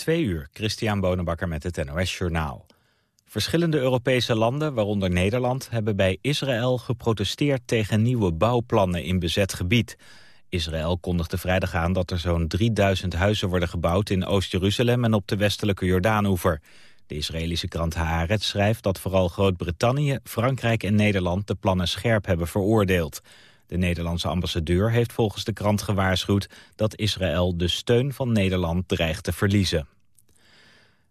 Twee uur, Christian Bonenbakker met het NOS Journaal. Verschillende Europese landen, waaronder Nederland... hebben bij Israël geprotesteerd tegen nieuwe bouwplannen in bezet gebied. Israël kondigde vrijdag aan dat er zo'n 3000 huizen worden gebouwd... in Oost-Jeruzalem en op de westelijke Jordaanoever. De Israëlische krant Haaretz schrijft dat vooral Groot-Brittannië... Frankrijk en Nederland de plannen scherp hebben veroordeeld... De Nederlandse ambassadeur heeft volgens de krant gewaarschuwd dat Israël de steun van Nederland dreigt te verliezen.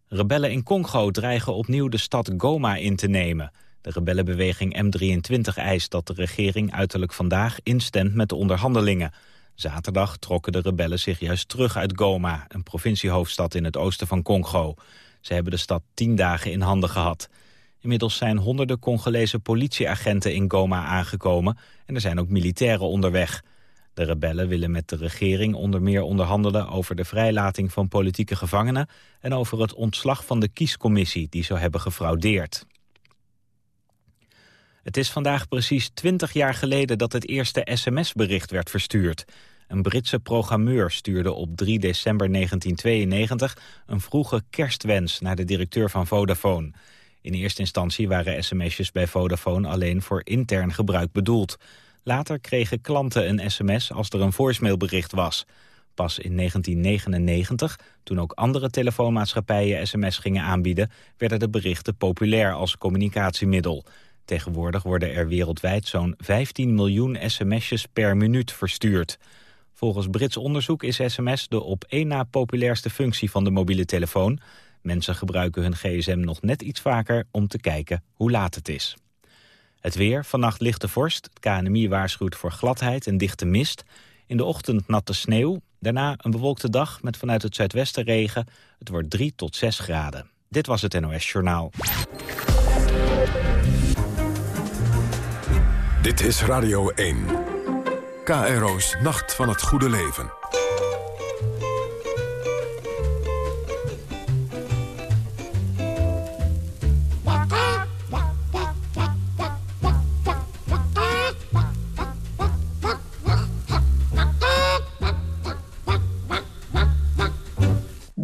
Rebellen in Congo dreigen opnieuw de stad Goma in te nemen. De rebellenbeweging M23 eist dat de regering uiterlijk vandaag instemt met de onderhandelingen. Zaterdag trokken de rebellen zich juist terug uit Goma, een provinciehoofdstad in het oosten van Congo. Ze hebben de stad tien dagen in handen gehad. Inmiddels zijn honderden Congolese politieagenten in Goma aangekomen en er zijn ook militairen onderweg. De rebellen willen met de regering onder meer onderhandelen over de vrijlating van politieke gevangenen en over het ontslag van de kiescommissie die zou hebben gefraudeerd. Het is vandaag precies twintig jaar geleden dat het eerste sms-bericht werd verstuurd. Een Britse programmeur stuurde op 3 december 1992 een vroege kerstwens naar de directeur van Vodafone. In eerste instantie waren sms'jes bij Vodafone alleen voor intern gebruik bedoeld. Later kregen klanten een sms als er een voicemailbericht was. Pas in 1999, toen ook andere telefoonmaatschappijen sms gingen aanbieden... werden de berichten populair als communicatiemiddel. Tegenwoordig worden er wereldwijd zo'n 15 miljoen sms'jes per minuut verstuurd. Volgens Brits onderzoek is sms de op één na populairste functie van de mobiele telefoon... Mensen gebruiken hun gsm nog net iets vaker om te kijken hoe laat het is. Het weer, vannacht lichte vorst. Het KNMI waarschuwt voor gladheid en dichte mist. In de ochtend natte sneeuw. Daarna een bewolkte dag met vanuit het zuidwesten regen. Het wordt 3 tot 6 graden. Dit was het NOS Journaal. Dit is Radio 1. KRO's Nacht van het Goede Leven.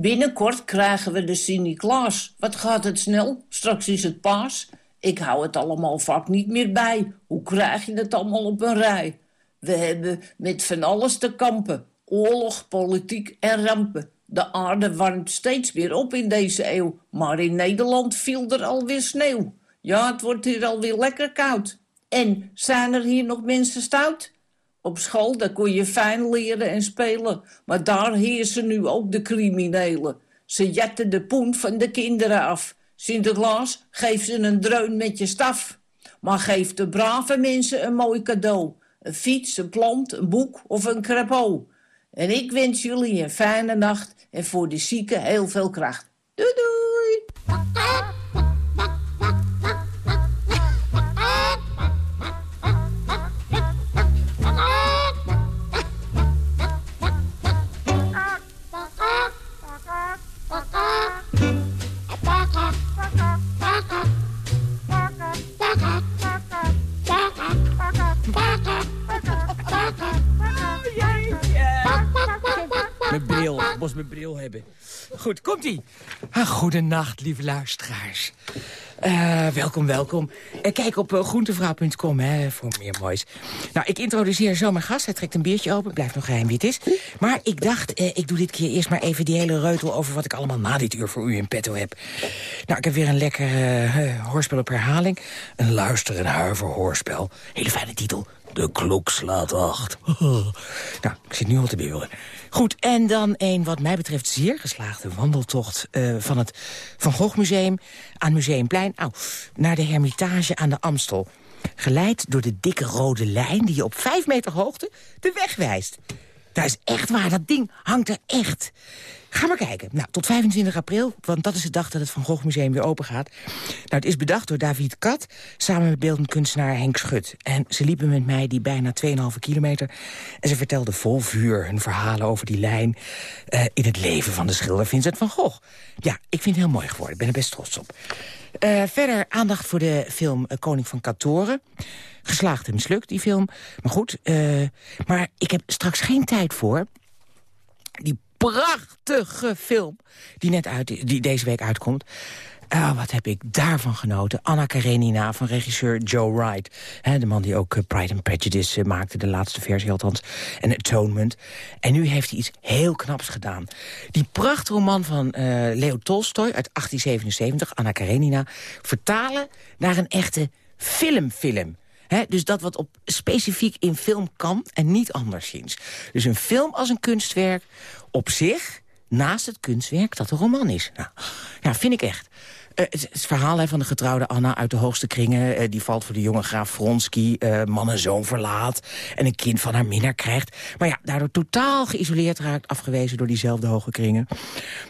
Binnenkort krijgen we de Sint-Niklaas. Wat gaat het snel? Straks is het paas. Ik hou het allemaal vaak niet meer bij. Hoe krijg je het allemaal op een rij? We hebben met van alles te kampen. Oorlog, politiek en rampen. De aarde warmt steeds weer op in deze eeuw. Maar in Nederland viel er alweer sneeuw. Ja, het wordt hier alweer lekker koud. En, zijn er hier nog mensen stout? Op school, daar kon je fijn leren en spelen. Maar daar heersen nu ook de criminelen. Ze jetten de poen van de kinderen af. Sinterklaas, geef ze een dreun met je staf. Maar geef de brave mensen een mooi cadeau. Een fiets, een plant, een boek of een crepeau. En ik wens jullie een fijne nacht en voor de zieken heel veel kracht. Doei doei! Mijn bril, ik mijn bril hebben. Goed, komt-ie. Ah, goedenacht, lieve luisteraars. Eh, welkom, welkom. Uh, kijk op uh, groentevrouw.com hè, voor meer moois. Nou, ik introduceer zo mijn gast. Hij trekt een biertje open. Blijft nog geheim wie het is. Maar ik dacht, ik doe dit keer eerst maar even die hele reutel... over wat ik allemaal na dit uur voor u in petto heb. Nou, ik heb weer een lekker hoorspel op herhaling. Een luister- en huiver hoorspel. Hele fijne titel. De klok slaat acht. nou, ik zit nu al te beelden. Goed, en dan een wat mij betreft zeer geslaagde wandeltocht... Uh, van het Van Gogh Museum aan Museumplein... Oh, naar de Hermitage aan de Amstel. Geleid door de dikke rode lijn die je op vijf meter hoogte de weg wijst. Dat is echt waar, dat ding hangt er echt. Ga maar kijken. Nou, tot 25 april, want dat is de dag dat het Van Gogh Museum weer open gaat. Nou, het is bedacht door David Kat, samen met beeldend kunstenaar Henk Schut. En ze liepen met mij die bijna 2,5 kilometer. En ze vertelden vol vuur hun verhalen over die lijn... Uh, in het leven van de schilder Vincent van Gogh. Ja, ik vind het heel mooi geworden. Ik ben er best trots op. Uh, verder aandacht voor de film uh, Koning van Katoren. Geslaagd en mislukt, die film. Maar goed, maar ik heb straks geen tijd voor... Die prachtige film die net uit, die deze week uitkomt. Ah, wat heb ik daarvan genoten. Anna Karenina van regisseur Joe Wright. de man die ook eh, Pride and Prejudice uh, maakte, de laatste versie althans. En Atonement. En nu heeft hij iets heel knaps gedaan. Die prachtroman van uh, Leo Tolstoy uit 1877, Anna Karenina... vertalen naar een echte filmfilm. dus dat wat op, specifiek in film kan en niet anderszins. Dus een film als een kunstwerk op zich naast het kunstwerk dat een roman is. Nou, ja, vind ik echt. Uh, het, verhaal van de getrouwde Anna uit de hoogste kringen... Uh, die valt voor de jonge graaf Vronsky, uh, man en zoon verlaat... en een kind van haar minnaar krijgt. Maar ja, daardoor totaal geïsoleerd raakt, afgewezen door diezelfde hoge kringen.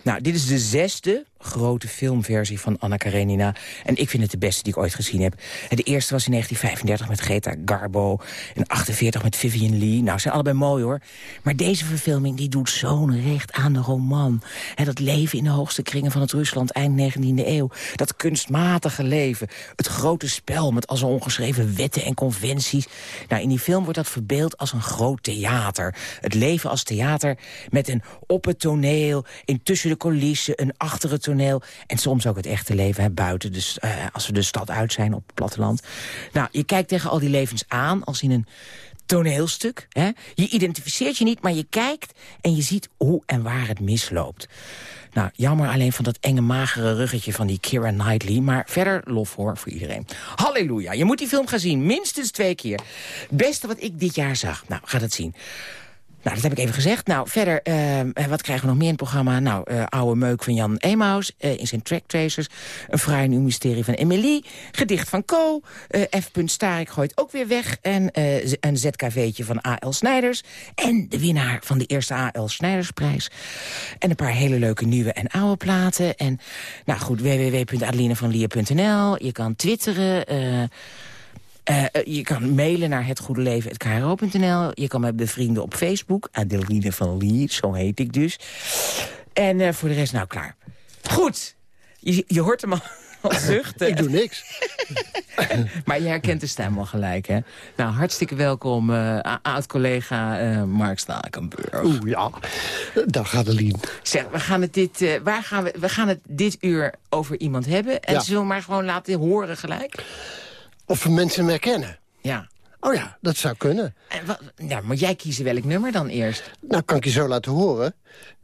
Nou, dit is de zesde grote filmversie van Anna Karenina. En ik vind het de beste die ik ooit gezien heb. De eerste was in 1935 met Greta Garbo. In 48 met Vivian Lee. Nou, zijn allebei mooi hoor. Maar deze verfilming die doet zo'n recht aan de roman. En dat leven in de hoogste kringen van het Rusland eind 19e eeuw. Dat kunstmatige leven. Het grote spel met al zijn ongeschreven wetten en conventies. Nou, in die film wordt dat verbeeld als een groot theater. Het leven als theater met een op het toneel, in tussen de coulissen, een achter het toneel en soms ook het echte leven hè, buiten. Dus als we de stad uit zijn op het platteland. Nou, je kijkt tegen al die levens aan als in een toneelstuk. Hè? Je identificeert je niet, maar je kijkt en je ziet hoe en waar het misloopt. Nou, jammer alleen van dat enge magere ruggetje van die Kira Knightley. Maar verder lof voor voor iedereen. Halleluja, je moet die film gaan zien. Minstens twee keer. Beste wat ik dit jaar zag. Nou, ga dat zien. Nou, dat heb ik even gezegd. Nou, verder, uh, wat krijgen we nog meer in het programma? Nou, uh, Oude Meuk van Jan Emaus uh, in zijn Track Tracers. Een fraai nieuw mysterie van Emily. Gedicht van Co. F. Starik gooit ook weer weg. En een ZKV'tje van A.L. Snijders. En de winnaar van de eerste A.L. Snijdersprijs. En een paar hele leuke nieuwe en oude platen. En, nou goed, www.adelinevanlier.nl. Je kan twitteren... Uh, je kan mailen naar hetgoedeleven.kro.nl. Je kan me bevrienden op Facebook. Adeline van Lier, zo heet ik dus. En uh, voor de rest, nou klaar. Goed, je, je hoort hem al, al zuchten. ik doe niks. maar je herkent de stem al gelijk, hè? Nou, hartstikke welkom, uh, oud-collega Mark Stakenburg. Oeh, ja. Dag, Adeline. Zeg, we gaan het dit, waar gaan we, we gaan het dit uur over iemand hebben. En ja. zullen we maar gewoon laten horen gelijk? Of we mensen herkennen. Ja. Oh ja, dat zou kunnen. En wat, ja, maar jij kiest welk nummer dan eerst? Nou, kan ik je zo laten horen.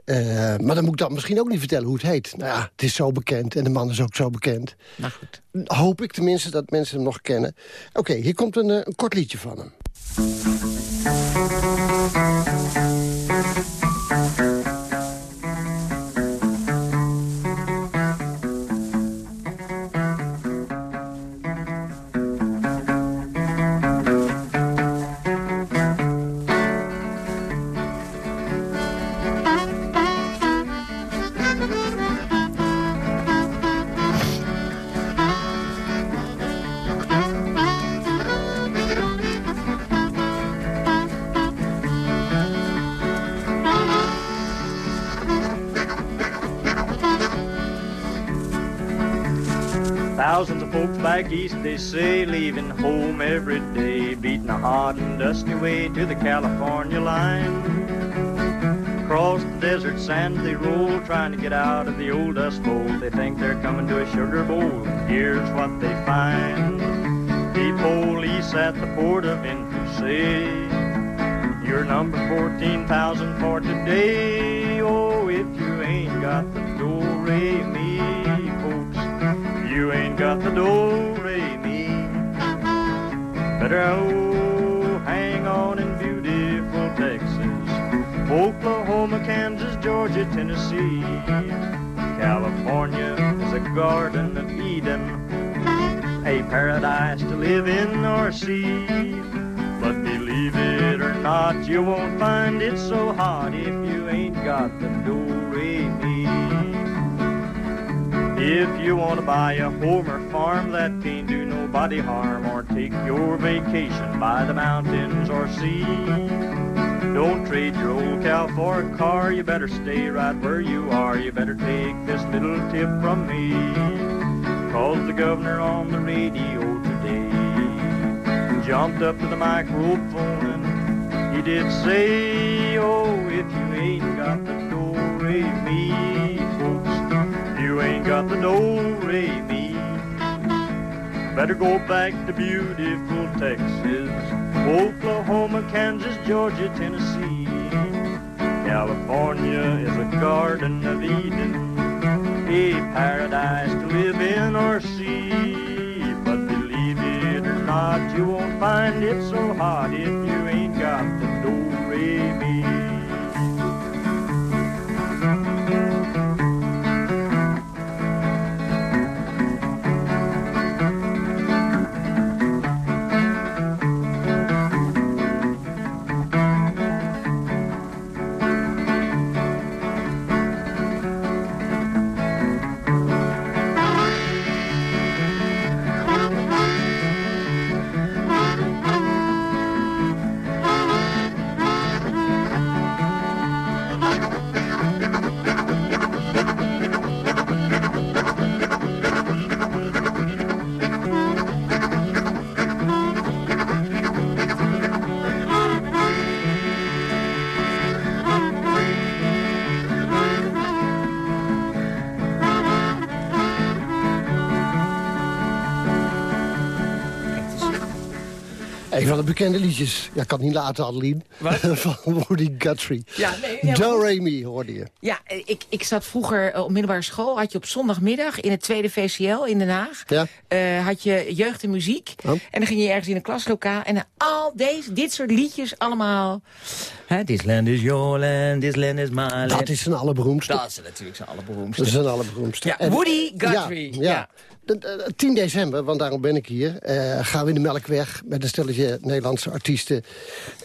Uh, maar dan moet ik dan misschien ook niet vertellen hoe het heet. Nou ja, het is zo bekend en de man is ook zo bekend. Nou goed. Hoop ik tenminste dat mensen hem nog kennen. Oké, okay, hier komt een, een kort liedje van hem. Folks back east, they say, leaving home every day, beating a hot and dusty way to the California line. Across the desert sand they roll, trying to get out of the old dust bowl. They think they're coming to a sugar bowl. Here's what they find. The police at the port of entry You're number 14,000 for today. Oh, if you ain't got the do-re-mi ain't got the do re mi. Better oh, hang on in beautiful Texas, Oklahoma, Kansas, Georgia, Tennessee. California is a garden of Eden, a paradise to live in or see. But believe it or not, you won't find it so hot if you ain't got the do re mi. If you want to buy a home or farm that can't do nobody harm, or take your vacation by the mountains or sea, don't trade your old cow for a car. You better stay right where you are. You better take this little tip from me. Cause the governor on the radio today jumped up to the microphone and he did say, Oh, if you ain't got the. You ain't got the do-re-mi. Better go back to beautiful Texas, Oklahoma, Kansas, Georgia, Tennessee. California is a garden of Eden, a paradise to live in or see. But believe it or not, you won't find it so hot if you ain't got the do-re-mi. Een van de bekende liedjes. Ja, ik kan niet laten, Adeline. Wat? Van Woody Guthrie. Ja, nee, Do. Re Mi hoorde je. Ja, ik, ik zat vroeger eh, op middelbare school. Had je op zondagmiddag in het tweede VCL in Den Haag. Ja. eh, had je jeugd en muziek. Oh. En dan ging je ergens in een klaslokaal. En al deze, dit soort liedjes allemaal. Hè, this land is your land, this land is my land. Dat is zijn allerberoemdste. Dat is natuurlijk zijn allerberoemdste. Dat is zijn allerberoemdste. Ja, Woody Guthrie. Ja, ja. Ja. De- de- 10 december, want daarom ben ik hier, eh, gaan we in de Melkweg met een stelletje Nederlandse artiesten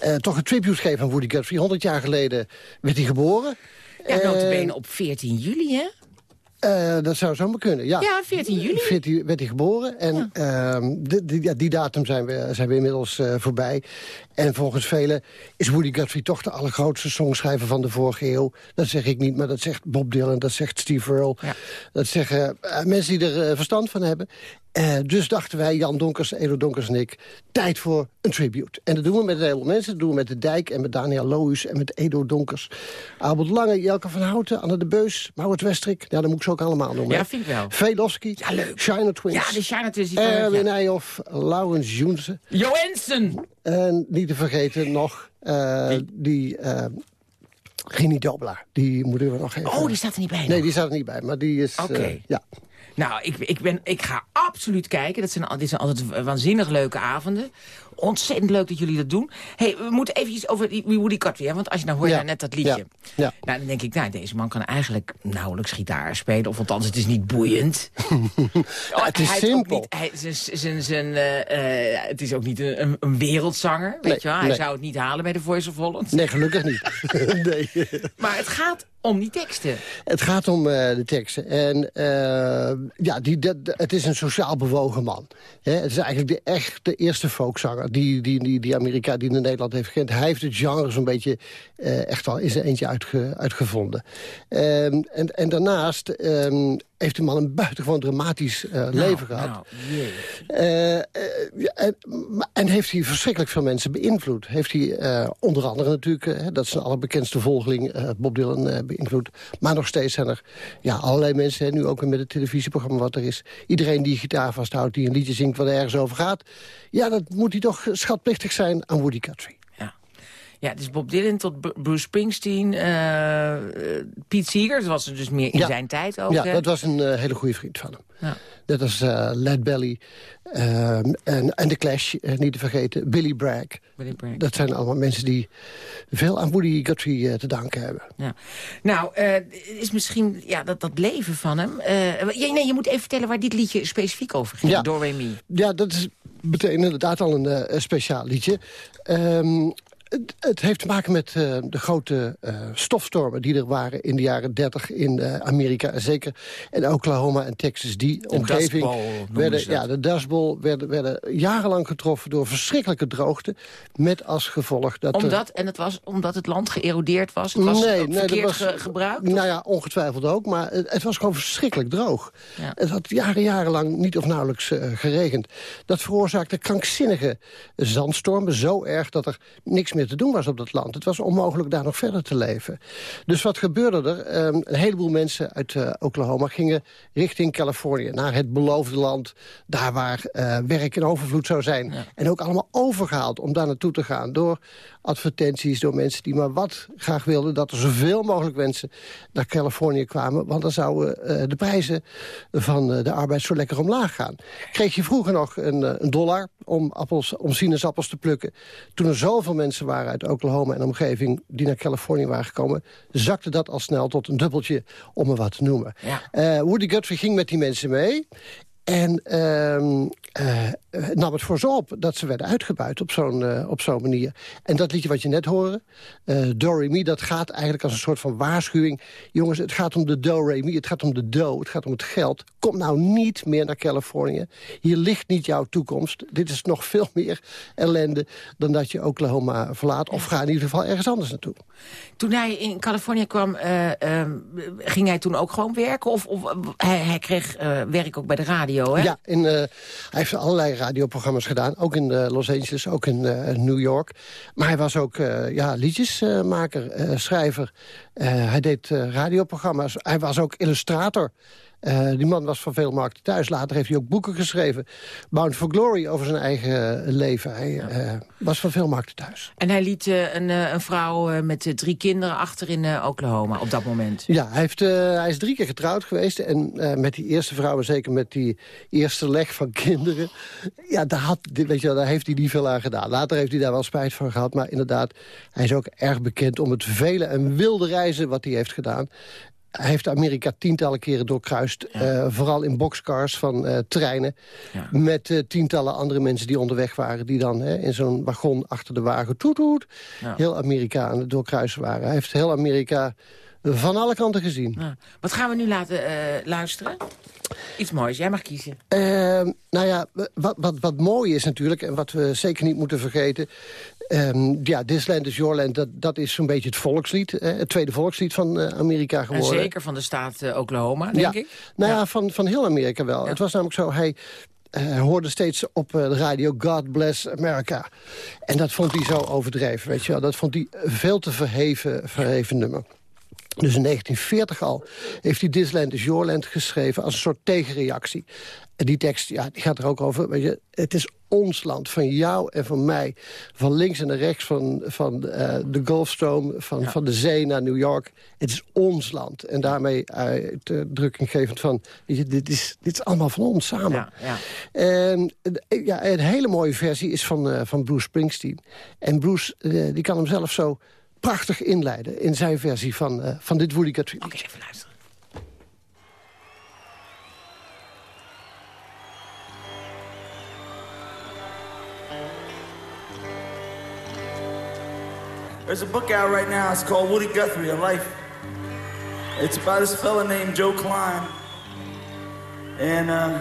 eh, toch een tribute geven aan Woody Guthrie. 100 jaar geleden werd hij geboren. Ja, Eh, notabene op 14 juli, hè? Eh, dat zou zomaar kunnen, ja. Ja, 14 juli. 14 werd hij geboren. En ehm, die, die, ja, die datum zijn we, zijn we inmiddels eh, voorbij. En volgens velen is Woody Guthrie toch de allergrootste songschrijver van de vorige eeuw. Dat zeg ik niet, maar dat zegt Bob Dylan, dat zegt Steve Earle. Ja. Dat zeggen eh, mensen die er verstand van hebben. Eh, dus dachten wij, Jan Donkers, Edo Donkers en ik... tijd voor een tribute. En dat doen we met een heleboel mensen. Dat doen we met De Dijk en met Daniel Lohuis en met Edo Donkers. Abel Lange, Jelke van Houten, Anne de Beus, Maurits Westrik. Ja, dat moet ik ze ook allemaal noemen. Ja, vind ik wel. Velofsky, Ja, leuk. China Twins. Ja, de China Twins. Erwin ja. Nijhoff, Laurens Joensen. Johansen. En niet te vergeten nog eh, die eh Rini Dobla. Die moeten we nog even... Oh, die staat er niet bij. Nee, nog. die staat er niet bij, maar die is... eh, Oké. ja. Nou, ik, ik, ben, ik ga absoluut kijken. Dat zijn, dit zijn altijd waanzinnig leuke avonden. Ontzettend leuk dat jullie dat doen. hey, we moeten eventjes over die Woody Guthrie. Hè? Want als je nou hoort Ja. nou net dat liedje. Ja. Ja. Nou, dan denk ik, nou, deze man kan eigenlijk nauwelijks gitaar spelen. Of althans, het is niet boeiend. Oh, het is hij simpel. Ook niet, hij, zijn, zijn, zijn, eh, eh, het is ook niet een, een, een wereldzanger. Weet Nee, je wel? Hij nee. zou het niet halen bij de Voice of Holland. Nee, gelukkig niet. nee. Maar het gaat om die teksten. Het gaat om eh, de teksten. En eh, ja, die, dat, het is een sociaal bewogen man. Het is eigenlijk de, echt de eerste folkzanger die, die, die, die Amerika die in Nederland heeft gekend. Hij heeft het genre zo'n beetje eh, echt wel in zijn eentje uitge, uitgevonden. Ehm, en, en daarnaast ehm, heeft de man een buitengewoon dramatisch eh, leven gehad. Nou. Eh, eh, en, heeft hij verschrikkelijk veel mensen beïnvloed. Heeft hij onder andere natuurlijk, dat is een allerbekendste volgeling, Bob Dylan beïnvloed. Maar nog steeds zijn er ja, allerlei mensen, hè, nu ook met het televisieprogramma wat er is. Iedereen die gitaar vasthoudt, die een liedje zingt wat ergens over gaat. Ja, dat moet hij toch schatplichtig zijn aan Woody Guthrie. Ja. Is Bob Dylan tot Bru- Bruce Springsteen, eh, Pete Seeger. Dat was er dus meer in Ja. zijn tijd ook. ja, hè? dat was een eh, hele goede vriend van hem. Ja. Als eh, Led Belly ehm, en, en The Clash, niet te vergeten, Billy Bragg. Billy Bragg. Dat zijn allemaal mensen die veel aan Woody Guthrie te danken hebben. Ja. Nou, is misschien ja, dat, dat leven van hem. Ja, nee, je moet even vertellen waar dit liedje specifiek over ging. Ja. Door Me. Ja, dat is meteen inderdaad al een, speciaal liedje. Ehm, het, het heeft te maken met eh, de grote eh, stofstormen die er waren in de jaren 30 in eh, Amerika. Zeker in Oklahoma en Texas. Die omgeving Bowl noemen werden, ja, de Dust Bowl werden, werden jarenlang getroffen door verschrikkelijke droogte. Met als gevolg dat... er- Omdat, en het was omdat het land geërodeerd was? Het was dat verkeerd was- ge- gebruikt? Nou ja, ongetwijfeld ook. Maar het, het was gewoon verschrikkelijk droog. Ja. Het had jaren, jarenlang niet of nauwelijks eh, geregend. Dat veroorzaakte krankzinnige zandstormen. Zo erg dat er niks meer te doen was op dat land. Het was onmogelijk daar nog verder te leven. Dus wat gebeurde er? Ehm, een heleboel mensen uit uh, Oklahoma gingen richting Californië. Naar het beloofde land, daar waar uh, werk in overvloed zou zijn. En ook allemaal overgehaald om daar naartoe te gaan. Door advertenties, door mensen die maar wat graag wilden... dat er zoveel mogelijk mensen naar Californië kwamen. Want dan zouden uh, de prijzen van de arbeid zo lekker omlaag gaan. Kreeg je vroeger nog een, een dollar om, appels, om sinaasappels te plukken. Toen er zoveel mensen waren uit Oklahoma en omgeving... die naar Californië waren gekomen... zakte dat al snel tot een dubbeltje, om er wat te noemen. Ja. Uh, Woody Guthrie ging met die mensen mee. En uh, uh, nam het voor zo op dat ze werden uitgebuit op zo'n uh, op zo'n manier. En dat liedje wat je net hoorde, Do Re Mi, dat gaat eigenlijk als een soort van waarschuwing. Jongens, het gaat om de Do Re Mi, het gaat om de do, het gaat om het geld. Kom nou niet meer naar Californië. Hier ligt niet jouw toekomst. Dit is nog veel meer ellende dan dat je Oklahoma verlaat. Of ga in ieder geval ergens anders naartoe. Toen hij in Californië kwam, ging hij toen ook gewoon werken? Of, of hij, hij, kreeg werk ook bij de radio, hè? Ja, in, hij heeft allerlei radioprogramma's gedaan. Ook in uh, Los Angeles, ook in uh, New York. Maar hij was ook uh, ja, liedjesmaker, schrijver. hij deed radioprogramma's. Hij was ook illustrator. Uh, die man was van veel markten thuis. Later heeft hij ook boeken geschreven. Bound for Glory over zijn eigen leven. Hij ja. uh, was van veel markten thuis. En hij liet uh, een, een, vrouw met drie kinderen achter in Oklahoma op dat moment. Ja, hij, heeft, hij is drie keer getrouwd geweest. En met die eerste vrouw, zeker met die eerste leg van kinderen... ja, daar, had, weet je, daar heeft hij niet veel aan gedaan. Later heeft hij daar wel spijt van gehad. Maar inderdaad, hij is ook erg bekend om het vele en wilde reizen wat hij heeft gedaan. Hij heeft Amerika tientallen keren doorkruist. Ja. Uh, vooral in boxcars van uh, treinen. Ja. Met uh, tientallen andere mensen die onderweg waren. Die dan in zo'n wagon achter de wagen toet toet. Ja. Heel Amerika aan het doorkruisen waren. Hij heeft heel Amerika van alle kanten gezien. Wat gaan we nu laten luisteren? Iets moois, jij mag kiezen. nou ja, wat, wat, wat mooi is natuurlijk... en wat we zeker niet moeten vergeten... Um, ja, This Land is Your Land, dat, dat is zo'n beetje het volkslied. het tweede volkslied van uh, Amerika geworden. En zeker van de staat uh, Oklahoma, denk ja. ik? Nou ja, van, van heel Amerika wel. Ja. Het was namelijk zo, hij uh, hoorde steeds op de radio God Bless America. En dat vond hij zo overdreven, weet je wel. Dat vond hij veel te verheven, verheven nummer. Dus in 1940 al heeft hij This Land is Your Land geschreven als een soort tegenreactie. En die tekst ja, die gaat er ook over. Weet je, het is ons land, van jou en van mij. Van links en rechts, van, van uh, de Golfstroom, van, ja. van de zee naar New York. Het is ons land. En daarmee uitdrukking gevend van... Weet je, dit, is, dit is allemaal van ons samen. Ja, ja. En ja, een hele mooie versie is van, uh, van Bruce Springsteen. En Bruce uh, die kan hem zelf zo prachtig inleiden... in zijn versie van, uh, van dit Woody Guthrie. Oké, okay, even luisteren. There's a book out right now. It's called Woody Guthrie, A Life. It's about this fella named Joe Klein. And uh,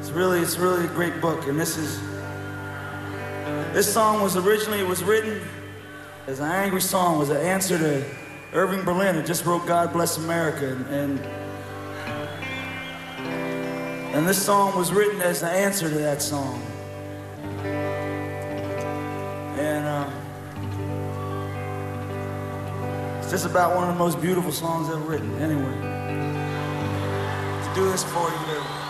it's really, it's really a great book. And this is, this song was originally, it was written as an angry song, was an answer to Irving Berlin, who just wrote God Bless America. And, and, and this song was written as an answer to that song. And, uh, It's just about one of the most beautiful songs ever written, anyway. To do this for you,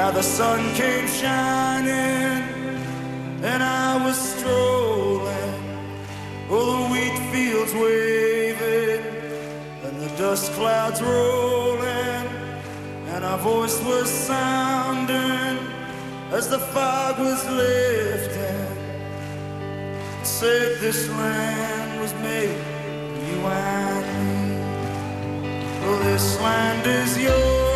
Now the sun came shining and I was strolling. Oh, the wheat fields waving and the dust clouds rolling, and our voice was sounding as the fog was lifting. Said this land was made for you and me. Oh, this land is your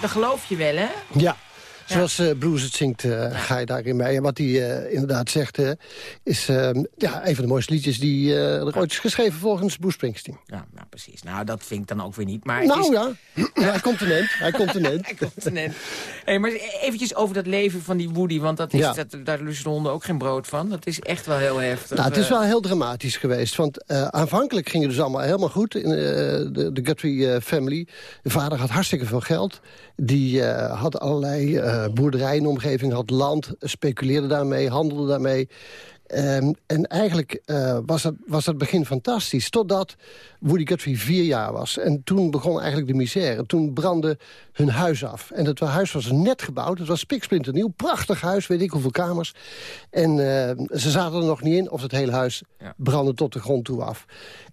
dat geloof je wel, hè? Ja. Zoals eh, Blues het zingt, eh, ga je daarin mee. En wat hij eh, inderdaad zegt, is eh, ja, een van de mooiste liedjes... die er ooit is geschreven volgens Bruce Springsteen. Ja, nou, precies. Nou, dat vind ik dan ook weer niet. Maar Nou is... ja, hij komt een eind. Hij komt een eind. Hij komt er net. Hey, maar eventjes over dat leven van die Woody, want dat is, Ja. dat, daar lusten de honden ook geen brood van. Dat is echt wel heel heftig. Nou, het is wel heel dramatisch geweest. Want aanvankelijk ging het dus allemaal helemaal goed. In, de, de Guthrie family. De vader had hartstikke veel geld. Die had allerlei eh boerderijen in de omgeving. Had land, speculeerde daarmee, handelde daarmee. Ehm, en eigenlijk eh, was, het, was het begin fantastisch. Totdat Woody Guthrie vier jaar was. En toen begon eigenlijk de misère. Toen brandde hun huis af. En het huis was net gebouwd. Het was spiksplinternieuw. Prachtig huis, weet ik hoeveel kamers. En eh, ze zaten er nog niet in of het hele huis Ja. brandde tot de grond toe af.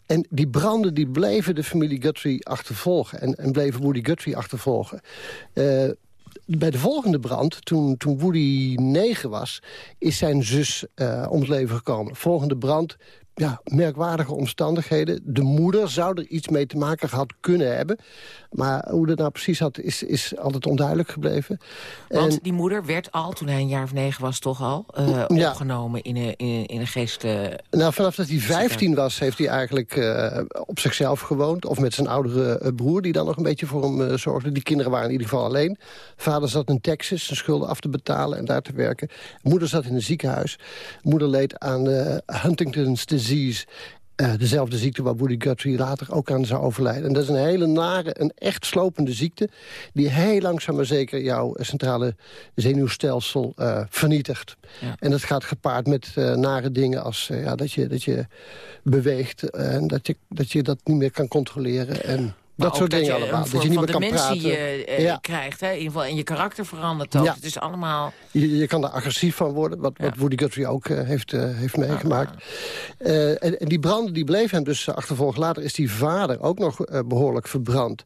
En die branden die bleven de familie Guthrie achtervolgen. En, en bleven Woody Guthrie achtervolgen. Eh, bij de volgende brand, toen, toen Woody negen was... is zijn zus eh, om het leven gekomen. Volgende brand, ja, merkwaardige omstandigheden. De moeder zou er iets mee te maken gehad kunnen hebben. Maar hoe dat nou precies had, is, is altijd onduidelijk gebleven. Want En- die moeder werd al, toen hij een jaar of negen was, toch al eh, Ja. opgenomen in een, in, in een geest... Nou, vanaf dat hij 15 was, heeft hij eigenlijk eh, op zichzelf gewoond. Of met zijn oudere eh, broer, die dan nog een beetje voor hem zorgde. Die kinderen waren in ieder geval alleen. Vader zat in Texas, zijn schulden af te betalen en daar te werken. Moeder zat in een ziekenhuis. Moeder leed aan Huntington's disease. Eh, dezelfde ziekte waar Woody Guthrie later ook aan zou overlijden. En dat is een hele nare, een echt slopende ziekte... die heel langzaam maar zeker jouw centrale zenuwstelsel eh, vernietigt. Ja. En dat gaat gepaard met eh, nare dingen als eh, ja, dat, je, dat je beweegt... en dat je, dat je dat niet meer kan controleren en dat soort dingen je allemaal. Dat je niet meer kan praten. eh, eh, Ja. krijgt, hè? in ieder geval. En je karakter verandert ook. Ja. Het is allemaal... Je, je kan er agressief van worden, wat, wat. Woody Guthrie ook eh, heeft, heeft meegemaakt. En, en die branden die bleef hem dus achtervolgen. Later is die vader ook nog eh, behoorlijk verbrand.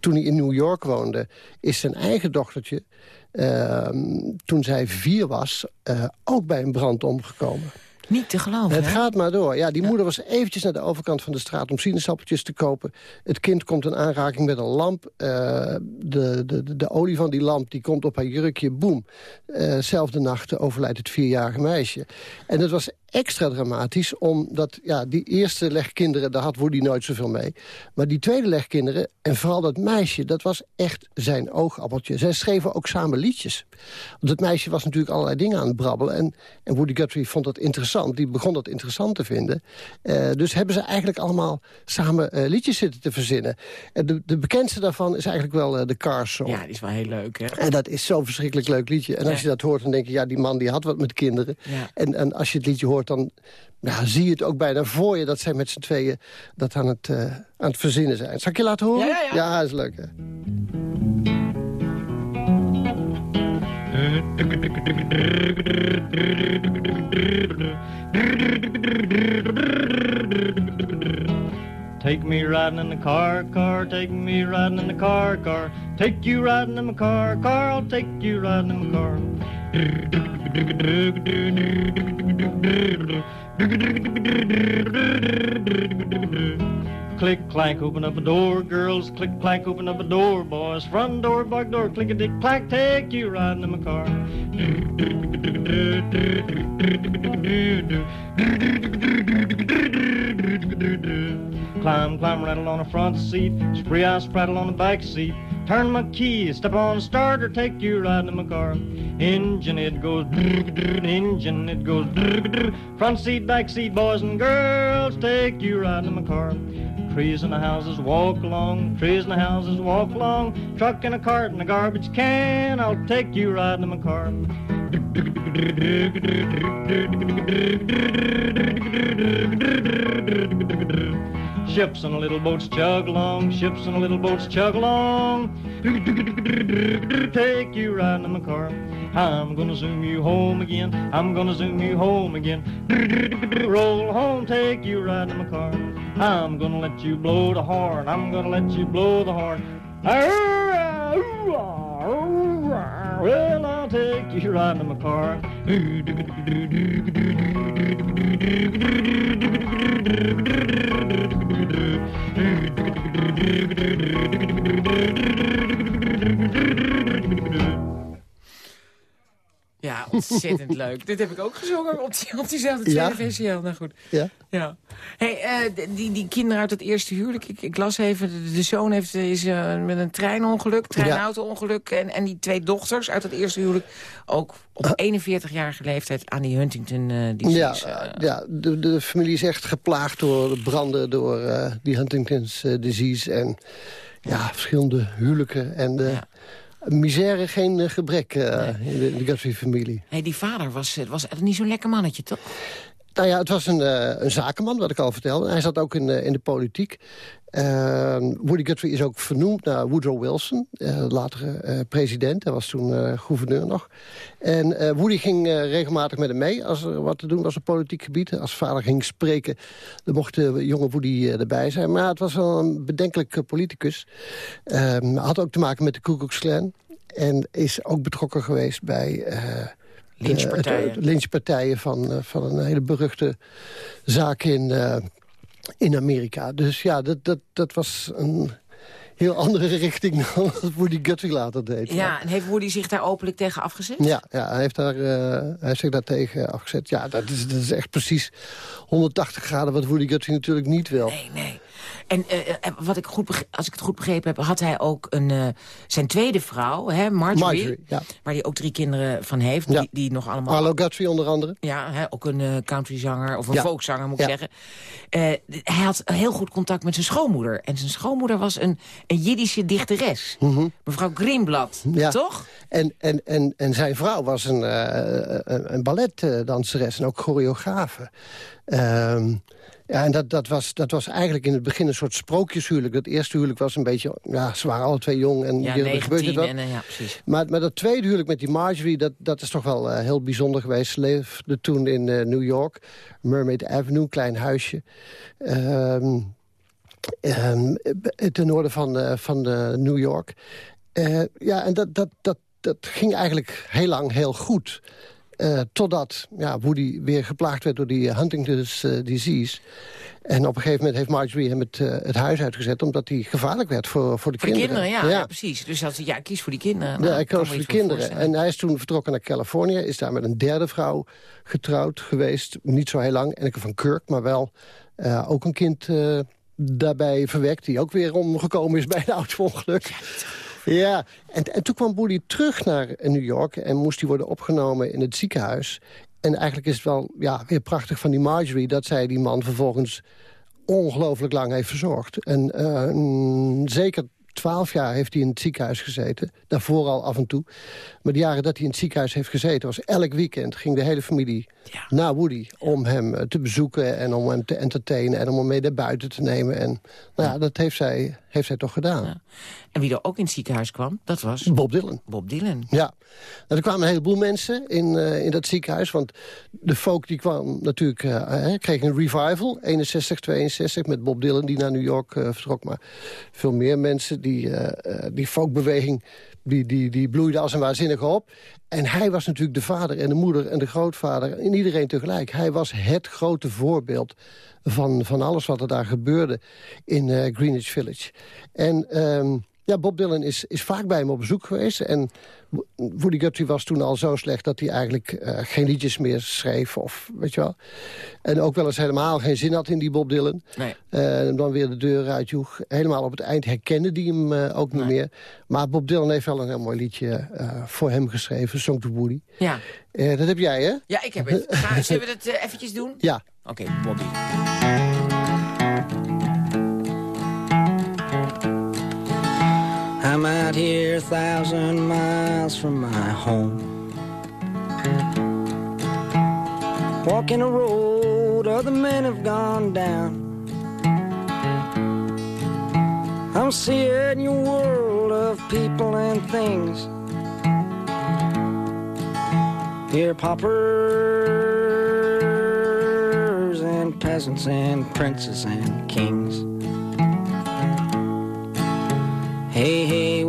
Toen hij in New York woonde, is zijn eigen dochtertje... ehm, toen zij vier was, ook bij een brand omgekomen. Niet te geloven, Het hè? gaat maar door. Ja, die moeder was eventjes naar de overkant van de straat... om sinaasappeltjes te kopen. Het kind komt in aanraking met een lamp. Eh, de, de, de, olie van die lamp die komt op haar jurkje. Boem. Eh, zelfde nacht overlijdt het vierjarige meisje. En het was extra dramatisch, omdat ja, die eerste legkinderen... daar had Woody nooit zoveel mee. Maar die tweede legkinderen, en vooral dat meisje... dat was echt zijn oogappeltje. Zij schreven ook samen liedjes. Want het meisje was natuurlijk allerlei dingen aan het brabbelen. En, en Woody Guthrie vond dat interessant. Die begon dat interessant te vinden. Uh, dus hebben ze eigenlijk allemaal samen uh, liedjes zitten te verzinnen. En de, de bekendste daarvan is eigenlijk wel uh, de Cars Song. Ja, die is wel heel leuk, hè? En dat is zo'n verschrikkelijk leuk liedje. En als je dat hoort, dan denk je... ja, die man die had wat met kinderen. Ja. En, en als je het liedje hoort, dan ja, zie je het ook bijna voor je... dat zij met z'n tweeën dat aan het, uh, aan het verzinnen zijn. Zal ik je laten horen? Ja, ja, ja. ja is leuk, hè? Take me riding in the car, car, take me riding in the car, car. Take you riding in my car, car, I'll take you riding in my car. Click clank, open up a door, girls. Click clank, open up a door, boys. Front door, back door, click a dick clack, take you riding in my car. Climb, climb, rattle on the front seat. Spree, I spraddle on the back seat. Turn my key, step on the starter, take you riding in my car. Engine, it goes, engine, it goes, front seat, back seat, boys and girls, take you riding in my car. Trees and the houses walk along, trees and the houses walk along. Truck and a cart and a garbage can, I'll take you riding in my car. Ships and little boats chug along, ships and little boats chug along. Take you riding in my car. I'm gonna zoom you home again. I'm gonna zoom you home again. Roll home, take you riding in my car. I'm gonna let you blow the horn. I'm gonna let you blow the horn. Well, I'll take you riding in my car. ontzettend leuk. Dit heb ik ook gezongen op, die, op diezelfde Ja? televisie. Ja, nou goed. Ja? Ja. Hey, eh, die, die kinderen uit het eerste huwelijk. Ik, ik las even, de, de zoon heeft, is eh, met een treinongeluk, treinauto-ongeluk. En, en die twee dochters uit het eerste huwelijk ook op 41-jarige leeftijd aan die Huntington eh Ja, disease. eh, ja de, de familie is echt geplaagd door branden, door eh, die Huntington's eh, disease. En ja, verschillende huwelijken. En de Ja. Misère geen eh, gebrek eh, in de, de Guthrie-familie. hey, die vader was, eh, was niet zo'n lekker mannetje, toch? Nou ja, het was een, eh, een zakenman, wat ik al vertelde. Hij zat ook in, de- in de politiek. Eh, Woody Guthrie is ook vernoemd naar Woodrow Wilson, eh, latere eh, president. Hij was toen eh, gouverneur nog. En eh, Woody ging eh, regelmatig met hem mee als er wat te doen was op politiek gebied. Als vader ging spreken, dan mocht de jonge Woody eh, erbij zijn. Maar het was wel een bedenkelijk eh, politicus. Eh, had ook te maken met de Ku Klux Klan. En is ook betrokken geweest bij... eh, Lynchpartijen. de lynchpartijen van, eh, van een hele beruchte zaak in, eh, in Amerika. Dus ja, dat, dat, dat was een heel andere richting dan wat Woody Guthrie later deed. Ja, en heeft Woody zich daar openlijk tegen afgezet? Ja, ja hij, heeft daar, eh, hij heeft zich daartegen afgezet. Ja, dat is, dat is echt precies 180 graden wat Woody Guthrie natuurlijk niet wil. Nee, nee. En eh, eh, wat ik goed als ik het goed begrepen heb, had hij ook een, eh, zijn tweede vrouw, hè, Marjorie, Marjorie, ja. waar hij ook drie kinderen van heeft, Ja. die, die nog allemaal... Arlo Guthrie onder andere. Ja, hè, ook een eh, countryzanger, of een Ja. folkzanger moet ik zeggen. Eh, hij had heel goed contact met zijn schoonmoeder. En zijn schoonmoeder was een, een Jiddische dichteres. Mevrouw Mhm. Ja. toch? En, en, en, en zijn vrouw was een, eh, een, een balletdanseres en ook choreografe. Ehm, ja, en dat, dat, was, dat was eigenlijk in het begin een soort sprookjeshuwelijk. Dat eerste huwelijk was een beetje... Ja, ze waren alle twee jong en Ja, er gebeurde 19 wat. en eh, ja, precies. Maar, maar dat tweede huwelijk met die Marjorie, dat, dat is toch wel eh, heel bijzonder geweest. Ze leefde toen in eh, New York, Mermaid Avenue, klein huisje. Ehm, ehm, ten noorden van, van New York. Ja, en dat, dat, dat, dat ging eigenlijk heel lang heel goed. Eh, totdat ja, Woody weer geplaagd werd door die Huntington's uh, disease. En op een gegeven moment heeft Marjorie hem het, het huis uitgezet... omdat hij gevaarlijk werd voor, voor de voor kinderen. De kinderen, ja, ja. precies. Dus als hij, ja, kies voor die kinderen. Nou, ja, hij koos voor de kinderen. En hij is toen vertrokken naar Californië. Is daar met een derde vrouw getrouwd geweest. Niet zo heel lang. Enneke van Kirk, maar wel ook een kind daarbij verwekt... die ook weer omgekomen is bij een auto-ongeluk. Ja, en, en toen kwam Boody terug naar New York... en moest hij worden opgenomen in het ziekenhuis. En eigenlijk is het wel ja, weer prachtig van die Marjorie... dat zij die man vervolgens ongelooflijk lang heeft verzorgd. En uh, zeker twaalf jaar heeft hij in het ziekenhuis gezeten. Daarvoor al af en toe. Maar de jaren dat hij in het ziekenhuis heeft gezeten... was elk weekend ging de hele familie naar Woody... om hem eh, te bezoeken en om hem te entertainen... en om hem mee naar buiten te nemen. En nou ja, dat heeft zij, heeft zij toch gedaan. Ja. En wie er ook in het ziekenhuis kwam, dat was... Bob Dylan. Bob Dylan. Ja. Nou, er kwamen een heleboel mensen in, uh, in dat ziekenhuis. Want de folk die kwam natuurlijk, uh, kreeg een revival. 61, 62 met Bob Dylan die naar New York uh, vertrok. Maar veel meer mensen, die, die folkbeweging... Die, die, die bloeide als een waanzinnige op. En hij was natuurlijk de vader en de moeder en de grootvader... en iedereen tegelijk. Hij was het grote voorbeeld van, van alles wat er daar gebeurde in Greenwich Village. En... Um, ja, Bob Dylan is, is vaak bij hem op bezoek geweest. En Woody Guthrie was toen al zo slecht dat hij eigenlijk uh, geen liedjes meer schreef. Of, weet je wel. En ook wel eens helemaal geen zin had in die Bob Dylan. Nee. Uh, dan weer de deur uitjoeg. Helemaal op het eind herkende die hem uh, ook niet meer. Maar Bob Dylan heeft wel een heel mooi liedje voor hem geschreven. Song to Woody. Ja. dat heb jij, hè? Ja, ik heb het. Ga, zullen we dat eventjes doen? Ja. Oké, okay, Bobby. I'm out here a thousand miles from my home. Walking a road other men have gone down. I'm seeing your world of people and things. Here, paupers and peasants and princes and kings.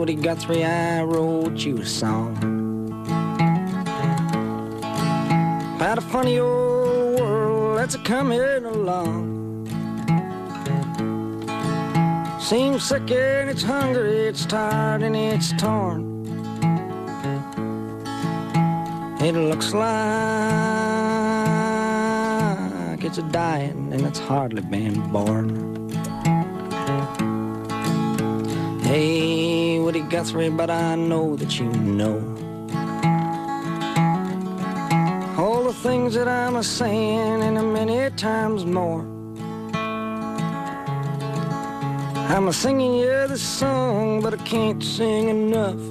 Woody Guthrie, I wrote you a song about a funny old world that's a coming along. Seems sick and it's hungry, it's tired and it's torn. It looks like it's a dying and it's hardly been born. Hey, Woody Guthrie, but I know that you know all the things that I'm a saying and a many times more. I'm a singing you the song, but I can't sing enough.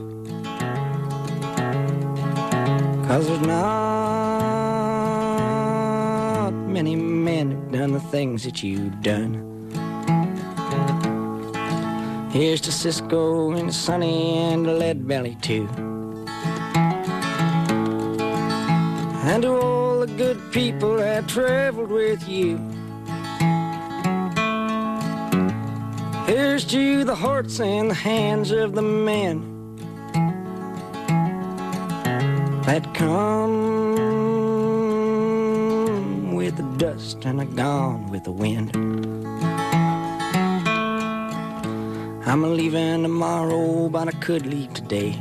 Cause there's not many men who've done the things that you've done. Here's to Cisco and to Sonny and to Lead Belly too. And to all the good people that traveled with you. Here's to the hearts and the hands of the men that come with the dust and are gone with the wind. I'm leaving tomorrow, but I could leave today.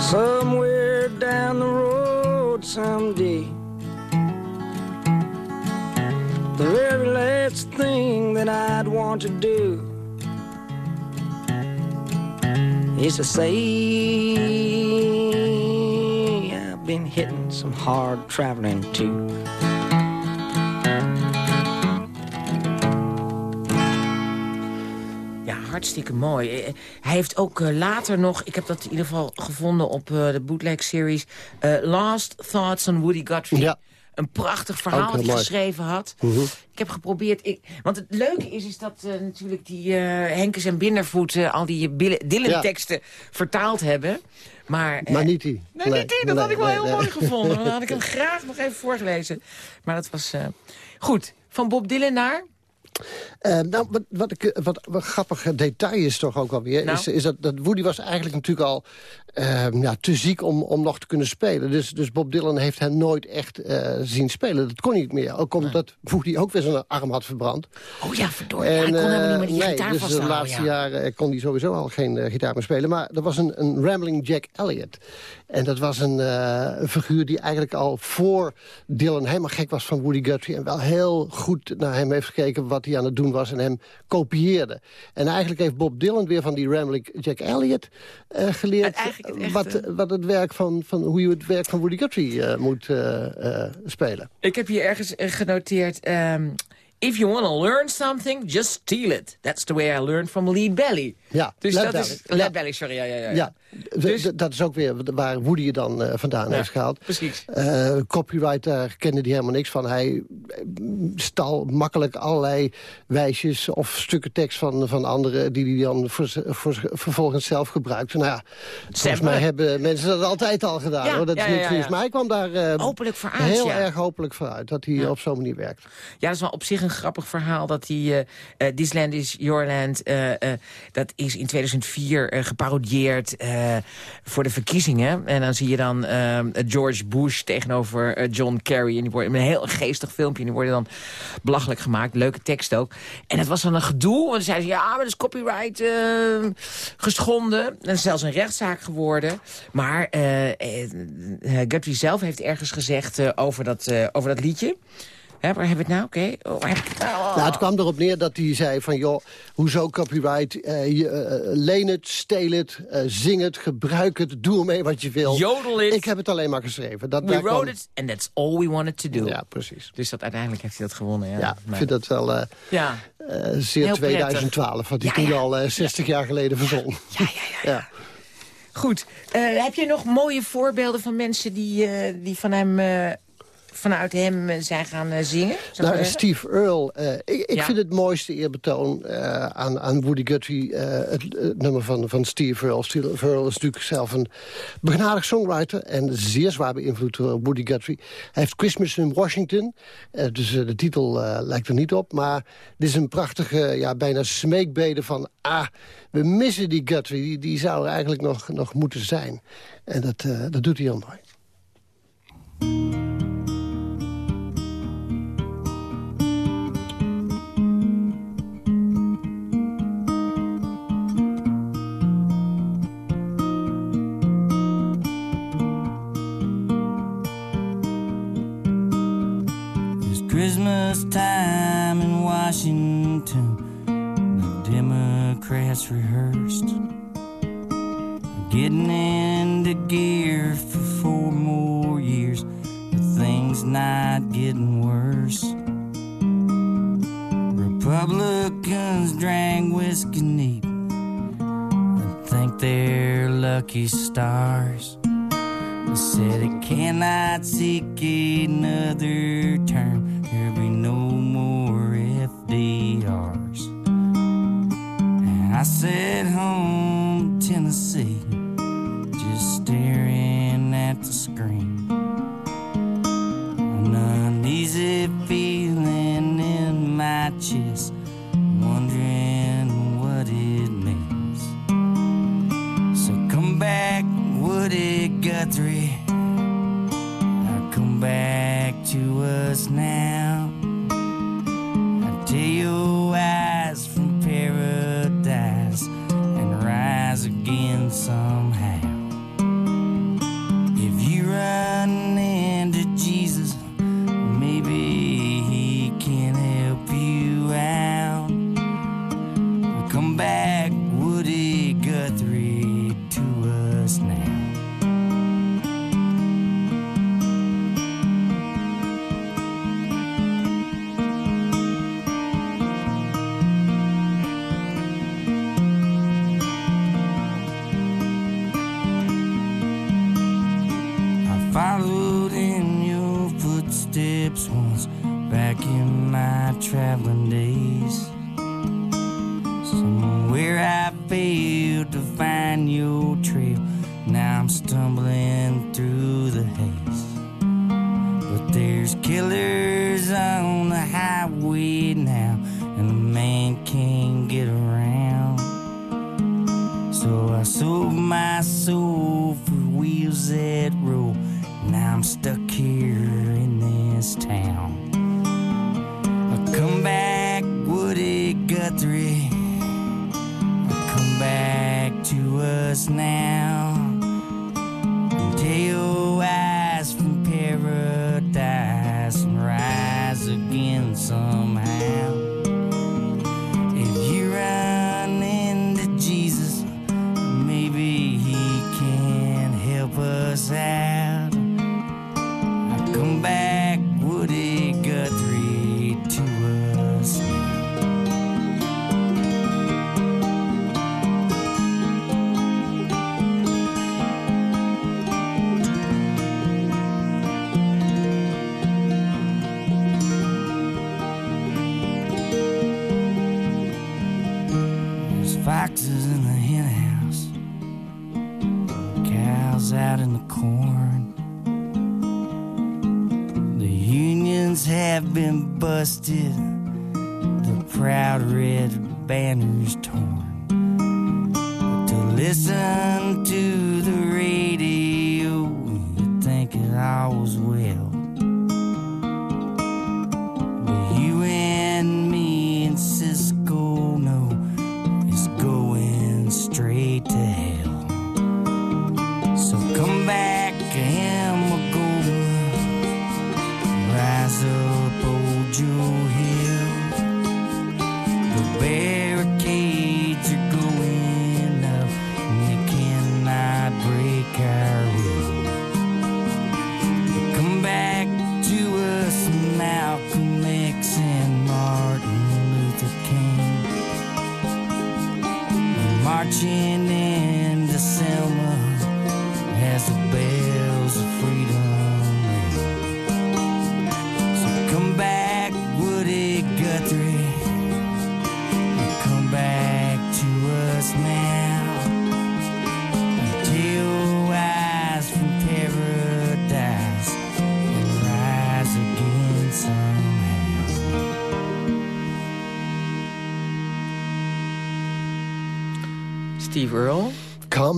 Somewhere down the road someday. The very last thing that I'd want to do is to say I've been hitting some hard traveling too. Hartstikke mooi. Eh, hij heeft ook uh, later nog, ik heb dat in ieder geval gevonden op uh, de bootleg-series... Uh, Last Thoughts on Woody Guthrie. Ja. Een prachtig verhaal dat hij geschreven had. -huh. Ik heb geprobeerd... Ik, want het leuke is, is dat natuurlijk die Henkes en Bindervoet... al die Dylan-teksten ja. vertaald hebben. Maar, maar niet die. Nee, nee, niet die. Dat nee, had ik wel nee, heel mooi gevonden. Dan had ik hem graag nog even voorgelezen. Maar dat was... goed, van Bob Dylan naar... Uh, nou, wat, wat, ik, wat, wat grappig detail is toch ook alweer... Nou? Is, is dat, dat Woody was eigenlijk natuurlijk al uh, ja, te ziek om, om nog te kunnen spelen. Dus, dus Bob Dylan heeft hem nooit echt uh, zien spelen. Dat kon niet meer. Ook omdat nee. Woody ook weer zijn arm had verbrand. Oh ja, verdorie. En, hij kon helemaal niet meer die nee, gitaar dus de laatste ja. jaren kon hij sowieso al geen gitaar meer spelen. Maar er was een, een Rambling Jack Elliott. En dat was een, een figuur die eigenlijk al voor Dylan helemaal gek was van Woody Guthrie... en wel heel goed naar hem heeft gekeken wat hij aan het doen was... en hem kopieerde. En eigenlijk heeft Bob Dylan weer van die Rambling Jack Elliott uh, geleerd... Het wat, wat het werk van, van, hoe je het werk van Woody Guthrie uh, moet uh, spelen. Ik heb hier ergens genoteerd... Um, If you want to learn something, just steal it. That's the way I learned from Lead Belly. Ja, dus dat is. Belly, sorry. Ja, ja, ja. ja. Dus, dat is ook weer waar Woody je dan uh, vandaan ja, heeft gehaald. Precies. Uh, copyright, daar kende hij helemaal niks van. Hij stal makkelijk allerlei wijsjes of stukken tekst van, van anderen... die hij dan voor, voor, vervolgens zelf gebruikte. Nou ja, volgens mij hebben mensen dat altijd al gedaan. Ja, hoor. Dat is niet ja. mij kwam daar uh, hopelijk vooruit, heel ja. erg hopelijk vooruit. Dat hij op zo'n manier werkt. Ja, dat is wel op zich een grappig verhaal. Dat hij, This Land is Your Land, dat is in 2004 geparodieerd voor de verkiezingen. En dan zie je dan George Bush tegenover John Kerry. En die worden een heel geestig filmpje. En die worden dan belachelijk gemaakt. Leuke tekst ook. En het was dan een gedoe. Want dan zeiden ze, ja, maar dat is copyright geschonden. En is zelfs een rechtszaak geworden. Maar Guthrie zelf heeft ergens gezegd over, dat, over dat liedje... Hè, waar hebben we het nou? Oké. Okay. Oh, nou, nou, het kwam erop neer dat hij zei van... joh, hoezo copyright? Uh, je, uh, leen het, steel het, uh, zing het, gebruik het, doe ermee wat je wil. Jodel it. Ik heb het alleen maar geschreven. Dat, we wrote kwam... it and that's all we wanted to do. Ja, precies. Dus dat, uiteindelijk heeft hij dat gewonnen. Ja, ja ik vind dat wel ja. zeer Heel 2012. Wat hij ja, toen al 60 jaar geleden verzon. Ja, ja, ja. ja. Goed. heb je nog mooie voorbeelden van mensen die, die van hem vanuit hem zijn gaan zingen? Nou, Steve Earle, uh, ik, ik ja. vind het mooiste eerbetoon aan, aan Woody Guthrie... Het, het, nummer van, van Steve Earle. Steve Earle is natuurlijk zelf een begnadigd songwriter... en zeer zwaar beïnvloed door Woody Guthrie. Hij heeft Christmas in Washington, dus de titel lijkt er niet op... maar dit is een prachtige, ja, bijna smeekbede van... ah, we missen die Guthrie, die, die zou er eigenlijk nog, nog moeten zijn. En dat, dat doet hij heel mooi. Christmas time in Washington, the Democrats rehearsed. Getting into gear for four more years, but things not getting worse. Republicans drank whiskey neat and think they're lucky stars. They said it cannot seek another term. I sat home, Tennessee, just staring at the screen. There's killers on the highway now, and a man can't get around. So I sold my soul for wheels that roll. Now I'm stuck here in this town. I come back, Woody Guthrie. I come back to us now. Busted, the proud red banners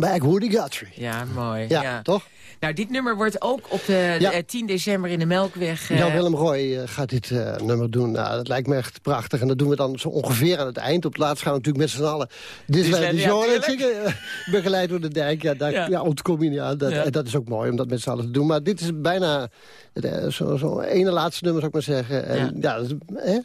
back Woody Guthrie. Ja, mooi. Ja, toch? Nou, dit nummer wordt ook op de, Ja. eh, 10 december in de Melkweg... eh, Jan-Willem Roy eh, gaat dit nummer doen. Nou, dat lijkt me echt prachtig. En dat doen we dan zo ongeveer aan het eind. Op het laatst gaan we natuurlijk met z'n allen... Dit Disneyland, tuurlijk. zingen. Begeleid door de dijk. Ja, daar Ja. ja. ontkom je niet aan. Dat, Ja. en dat is ook mooi om dat met z'n allen te doen. Maar dit is bijna zo'n zo ene laatste nummer, zou ik maar zeggen. En ja, dat is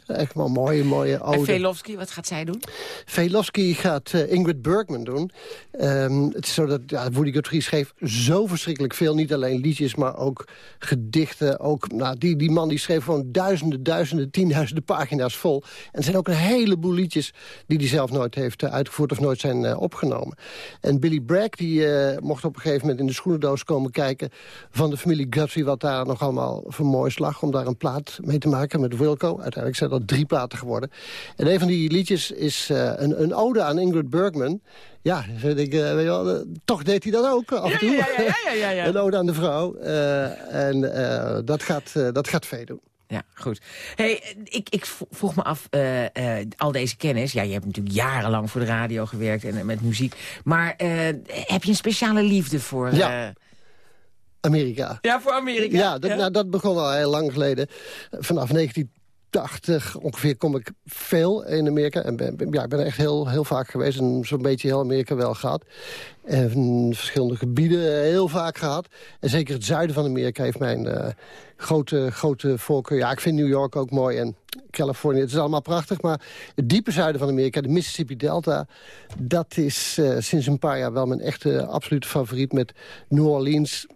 eh, echt wel een mooie, mooie En ode. Velofsky, wat gaat zij doen? Velofsky gaat Ingrid Bergman doen. Ehm, het is zo dat ja, Woody Guthrie schreef zo verschrikkelijk veel. Niet alleen liedjes, maar ook gedichten. Ook, nou, die, die man die schreef gewoon duizenden, duizenden, tienduizenden pagina's vol. En er zijn ook een heleboel liedjes die hij zelf nooit heeft eh, uitgevoerd... of nooit zijn eh, opgenomen. En Billy Bragg die, eh, mocht op een gegeven moment in de schoenendoos komen kijken... van de familie Guthrie, wat daar nog allemaal voor moois lag... om daar een plaat mee te maken met Wilco. Uiteindelijk zijn dat drie platen geworden. En een van die liedjes is een, een ode aan Ingrid Bergman. Ja, dus ik, eh, weet je wel, toch deed hij dat ook af en toe. ja, ja, ja, ja, ja. een ode aan de vrouw. Eh, en eh, dat, gaat, dat gaat Vee doen. Ja, goed. Hey, ik, ik vroeg me af, al deze kennis... Ja, je hebt natuurlijk jarenlang voor de radio gewerkt en met muziek. Maar heb je een speciale liefde voor... Ja. Amerika. ja, voor Amerika? Ja, dat, Nou, dat begon al heel lang geleden. Vanaf 1980 ongeveer kom ik veel in Amerika. En ja, ik ben echt heel, heel vaak geweest. En zo'n beetje heel Amerika wel gehad. En verschillende gebieden heel vaak gehad. En zeker het zuiden van Amerika heeft mijn eh, grote, grote voorkeur. Ja, ik vind New York ook mooi en Californië. Het is allemaal prachtig. Maar het diepe zuiden van Amerika, de Mississippi Delta... dat is eh, sinds een paar jaar wel mijn echte absolute favoriet. Met New Orleans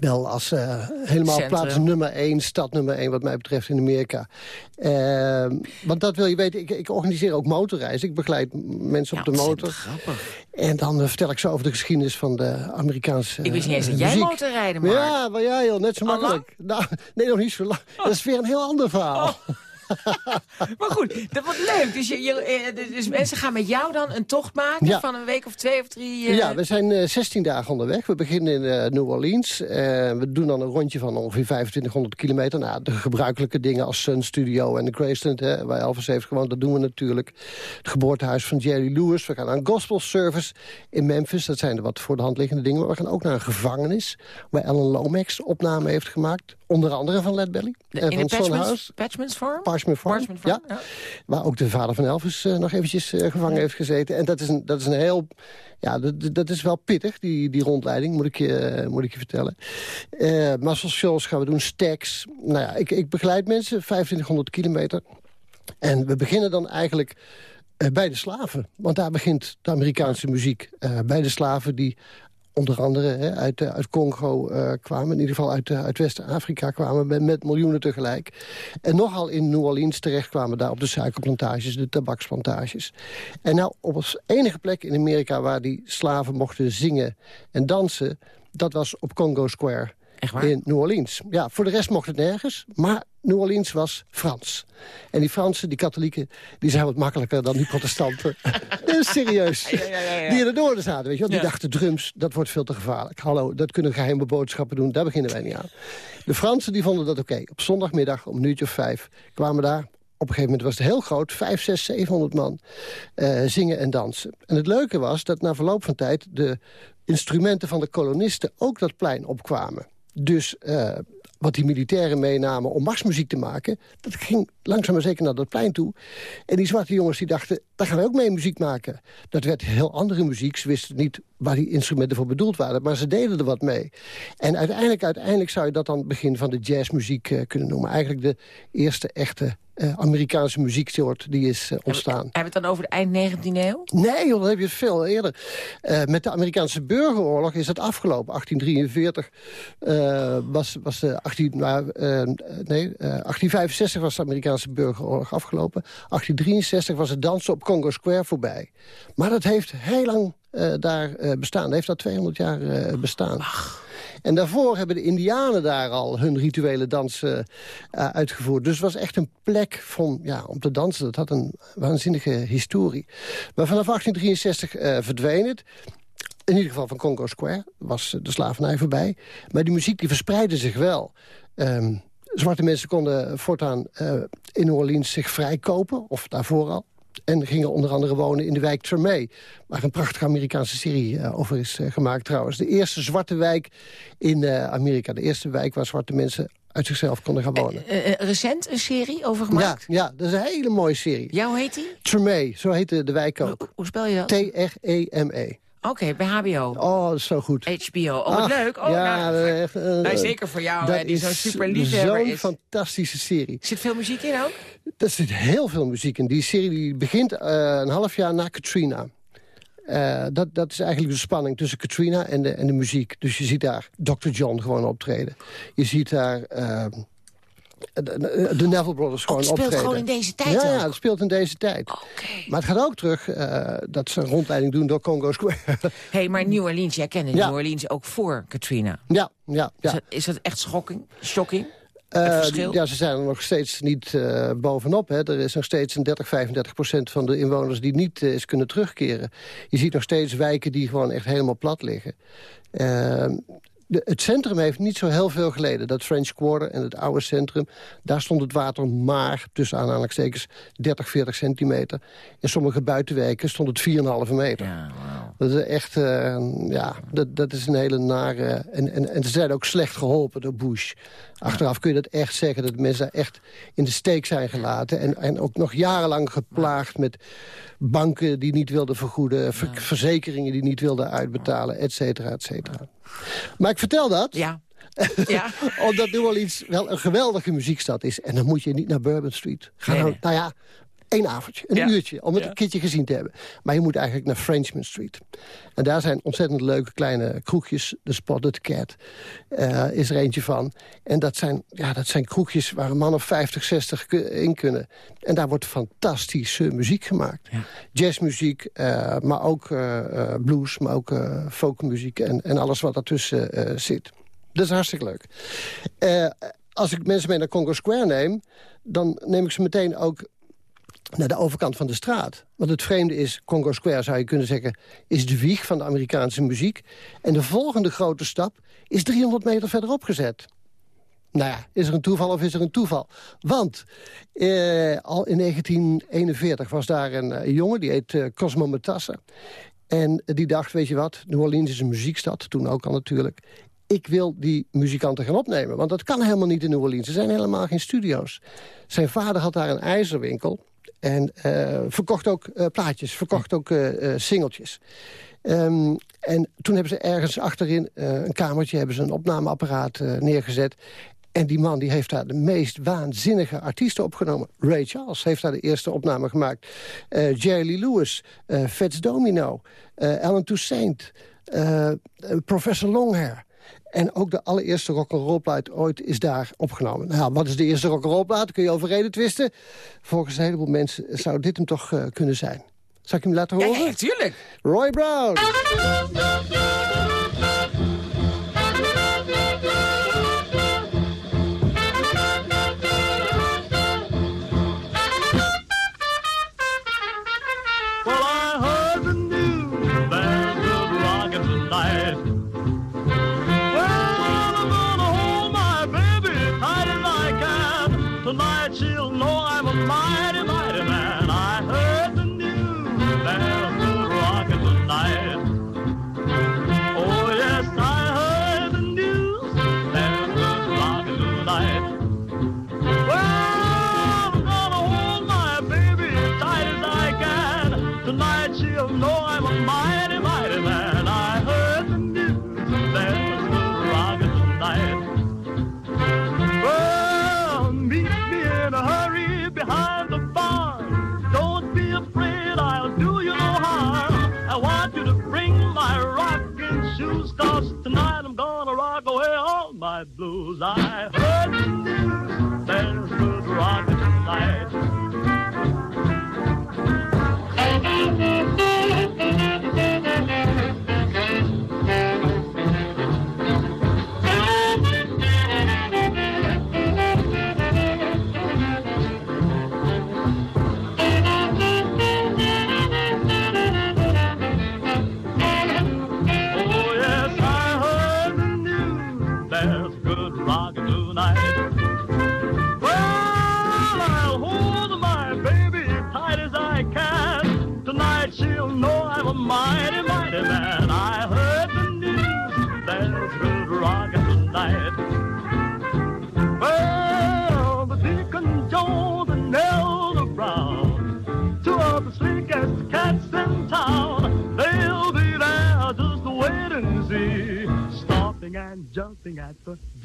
wel als eh, helemaal Centrum. plaats nummer één, stad nummer één wat mij betreft in Amerika. Eh, want dat wil je weten, ik, ik organiseer ook motorreizen. Ik begeleid mensen Ja, op de motor. grappig. En dan eh, vertel ik zo over de geschiedenis van de Amerikaanse Ik wist niet eens eh, dat jij motorrijden, maar... Ja, maar ja, joh, net zo makkelijk. Nou, nee, nog niet zo lang. Dat is weer een heel ander verhaal. maar goed, dat wordt leuk. Dus, je, je, eh, dus mensen gaan met jou dan een tocht maken Ja. van een week of twee of drie... eh, Ja, we zijn eh, 16 dagen onderweg. We beginnen in New Orleans. We doen dan een rondje van ongeveer 2500 kilometer. Nou, de gebruikelijke dingen als Sun Studio en de Graceland... Hè, waar Elvis heeft gewoond, dat doen we natuurlijk. Het geboortehuis van Jerry Lewis. We gaan naar een gospel service in Memphis. Dat zijn de wat voor de hand liggende dingen. Maar we gaan ook naar een gevangenis... waar Alan Lomax opname heeft gemaakt. Onder andere van Led Belly. de- en in van de Son Patchmans, House. Patchmans Farm? Parchment Farm, Parchment Farm, ja. Waar ook de vader van Elvis eh, nog eventjes eh, gevangen heeft gezeten. En dat is een, dat is een heel... Ja, dat, dat is wel pittig, die, die rondleiding, moet ik je, eh, moet ik je vertellen. Eh muscle shows gaan we doen, stacks. Nou ja, ik, ik begeleid mensen, 2500 kilometer. En we beginnen dan eigenlijk eh, bij de slaven. Want daar begint de Amerikaanse muziek. Eh, bij de slaven die onder andere hè, uit, eh, uit Congo eh, kwamen. In ieder geval uit, eh, uit West-Afrika kwamen met, met miljoenen tegelijk. En nogal in New Orleans terecht kwamen daar op de suikerplantages, de tabaksplantages. En nou, op als enige plek in Amerika waar die slaven mochten zingen en dansen... dat was op Congo Square Echt waar? in New Orleans. Ja, voor de rest mocht het nergens, maar New Orleans was Frans. En die Fransen, die katholieken, die zijn wat makkelijker dan die protestanten. Serieus. Die in het noorden zaten, weet je wel. Die dachten, drums, dat wordt veel te gevaarlijk. Hallo, dat kunnen geheime boodschappen doen, daar beginnen wij niet aan. De Fransen, die vonden dat oké. Op zondagmiddag, om een uurtje of vijf, kwamen daar... Op een gegeven moment was het heel groot, 5, 6, 700 man, eh, zingen en dansen. En het leuke was dat na verloop van tijd de instrumenten van de kolonisten ook dat plein opkwamen. Dus eh, wat die militairen meenamen om marsmuziek te maken... dat ging langzaam maar zeker naar dat plein toe. En die zwarte jongens die dachten, daar gaan we ook mee muziek maken. Dat werd heel andere muziek. Ze wisten niet waar die instrumenten voor bedoeld waren. Maar ze deden er wat mee. En uiteindelijk, uiteindelijk zou je dat dan het begin van de jazzmuziek eh, kunnen noemen. Eigenlijk de eerste echte eh, Amerikaanse muzieksoort die is eh, ontstaan. Hebben we het dan over de eind 19e eeuw? Nee, joh, dan heb je het veel eerder. Met de Amerikaanse burgeroorlog is het afgelopen. 1843 eh, was, was de 18, nou, nee, eh, 1865 was de Amerikaanse burgeroorlog afgelopen. 1863 was het dansen op Congo Square voorbij. Maar dat heeft heel lang eh, daar eh, bestaan. Dat heeft al 200 jaar eh, bestaan. En daarvoor hebben de indianen daar al hun rituele dansen uitgevoerd. Dus het was echt een plek van, ja, om te dansen. Dat had een waanzinnige historie. Maar vanaf 1863 eh, verdween het. In ieder geval van Congo Square was de slavernij voorbij. Maar die muziek die verspreidde zich wel. Ehm, zwarte mensen konden voortaan in New Orleans zich vrijkopen. Of daarvoor al. En gingen onder andere wonen in de wijk Tremé. Waar een prachtige Amerikaanse serie eh, over is eh, gemaakt trouwens. De eerste zwarte wijk in eh, Amerika. De eerste wijk waar zwarte mensen uit zichzelf konden gaan wonen. Recent een serie over Ja, gemaakt? ja, dat is een hele mooie serie. Ja, hoe heet die? Tremé, zo heette de wijk ook. Hoe, hoe spel je dat? T-R-E-M-E. Oké, bij HBO. Oh, dat is zo goed. HBO. Oh, Ach, leuk. Oh, ja, nou, echt, eh, nou, zeker voor jou, hè, die zo'n super liefhebber Zo'n is. fantastische serie. Zit veel muziek in ook? Er zit heel veel muziek in. Die serie die begint eh, een half jaar na Katrina. Eh, dat, dat is eigenlijk de spanning tussen Katrina en de, en de muziek. Dus je ziet daar Dr. John gewoon optreden. Je ziet daar eh, de, Neville Brothers Oh, gewoon het speelt optreden. gewoon in deze tijd Ja, ja, het speelt in deze tijd. Oké. Maar het gaat ook terug eh, dat ze een rondleiding doen door Congo Square. hey, maar New Orleans, jij kende Ja. New Orleans ook voor Katrina. ja, ja, Is, ja. dat, is dat echt schokking? Shocking? Eh, ja, ze zijn er nog steeds niet eh, bovenop. Hè. Er is nog steeds een 30, 35 procent van de inwoners die niet is kunnen terugkeren. Je ziet nog steeds wijken die gewoon echt helemaal plat liggen. De, het centrum heeft niet zo heel veel geleden. Dat French Quarter en het oude centrum... daar stond het water maar, tussen aanhalingstekens, 30, 40 centimeter. In sommige buitenwijken stond het 4,5 meter. Ja, wauw. Dat is echt, eh, ja, dat, dat is een hele nare... En, en, en ze zijn ook slecht geholpen door Bush. Achteraf kun je dat echt zeggen, dat mensen daar echt in de steek zijn gelaten. En, en ook nog jarenlang geplaagd met banken die niet wilden vergoeden... ver- verzekeringen die niet wilden uitbetalen, et cetera, et cetera. Maar ik vertel dat, Ja. ja. omdat New Orleans wel een geweldige muziekstad is. En dan moet je niet naar Bourbon Street. Ga Nee, nee. nou ja, één avondje, een Ja. uurtje, om het Ja. een keertje gezien te hebben. Maar je moet eigenlijk naar Frenchman Street. En daar zijn ontzettend leuke kleine kroegjes. De Spotted Cat eh, is er eentje van. En dat zijn, ja, dat zijn kroegjes waar een man of 50, 60 ku- in kunnen. En daar wordt fantastische muziek gemaakt. Ja. Jazzmuziek, eh, maar ook eh, blues, maar ook folkmuziek... En, en alles wat daartussen zit. Dat is hartstikke leuk. Als ik mensen mee naar Congo Square neem... dan neem ik ze meteen ook naar de overkant van de straat. Want het vreemde is, Congo Square zou je kunnen zeggen... is de wieg van de Amerikaanse muziek. En de volgende grote stap is 300 meter verderop gezet. Nou ja, is er een toeval of is er een toeval? Want eh, al in 1941 was daar een, eh, jongen, die heet eh, Cosmo Matassa. En die dacht, weet je wat, New Orleans is een muziekstad, toen ook al natuurlijk. Ik wil die muzikanten gaan opnemen, want dat kan helemaal niet in New Orleans. Er zijn helemaal geen studio's. Zijn vader had daar een ijzerwinkel en uh, verkocht ook uh, plaatjes, verkocht ook uh, singeltjes. Um, en toen hebben ze ergens achterin een kamertje... hebben ze een opnameapparaat neergezet. En die man die heeft daar de meest waanzinnige artiesten opgenomen. Ray Charles heeft daar de eerste opname gemaakt. Jerry Lee Lewis, Fats Domino, Alan Toussaint, Professor Longhair. En ook de allereerste rock'n'roll plaat ooit is daar opgenomen. Nou, wat is de eerste rock'n'roll plaat? Kun je over reden twisten. Volgens een heleboel mensen zou dit hem toch kunnen zijn. Zal ik hem laten horen? Ja, ja, tuurlijk. Roy Brown. My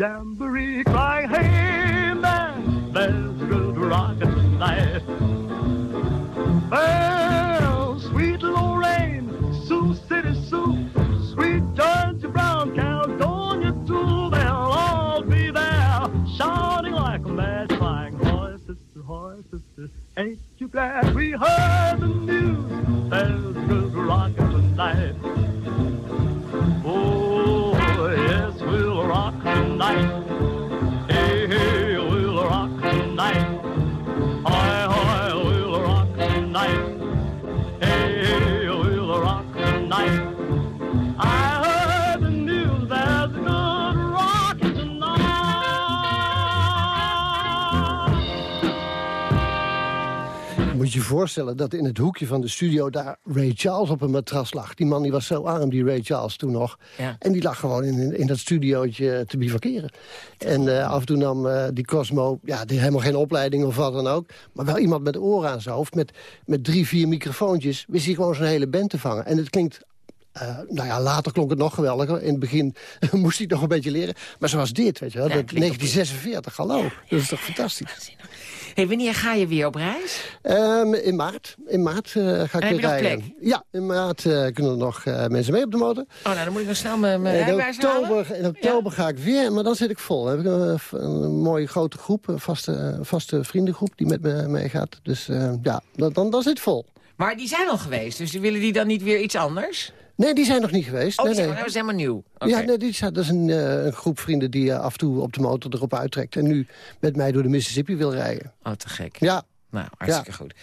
jamboree, crying, "Hey man, there's good rock tonight." Well, sweet Lorraine, Sioux City Sue, sweet Georgia Brown, Caledonia too, they'll all be there, shouting like a mad crying, "Hoy, sister, hoy, sister, ain't you glad we heard voorstellen dat in het hoekje van de studio... daar Ray Charles op een matras lag. Die man die was zo arm, die Ray Charles toen nog. Ja. En die lag gewoon in, in dat studiootje te bivakeren. En eh, af en toe nam eh, die Cosmo, ja, die helemaal geen opleiding of wat dan ook... maar wel iemand met oren aan zijn hoofd. Met, met drie, vier microfoontjes wist hij gewoon zijn hele band te vangen. En het klinkt eh, nou ja, later klonk het nog geweldiger. In het begin moest hij het nog een beetje leren. Maar zoals dit, weet je wel. Ja, dat klinkt op- 1946, hallo. Dat is toch fantastisch. Hey, wanneer ga je weer op reis? Ehm, in maart. In maart eh, ga ik weer rijden. plek? Ja, in maart eh, kunnen er nog eh, mensen mee op de motor. Oh, nou, dan moet ik nog snel mijn, mijn In rijbewijs halen. oktober, in oktober ga ik weer, maar dan zit ik vol. Dan heb ik een, een mooie grote groep, een vaste, vaste vriendengroep die met me meegaat. Dus ja, dan, dan, dan zit het vol. Maar die zijn al geweest, dus willen die dan niet weer iets anders? Nee, die zijn nog niet geweest. Oh, nee, die nee. zijn, dat is helemaal nieuw. Ja, nee, die, dat is een, eh, een groep vrienden die eh, af en toe op de motor erop uittrekt. En nu met mij door de Mississippi wil rijden. Oh, te gek. Ja. Nou, hartstikke goed.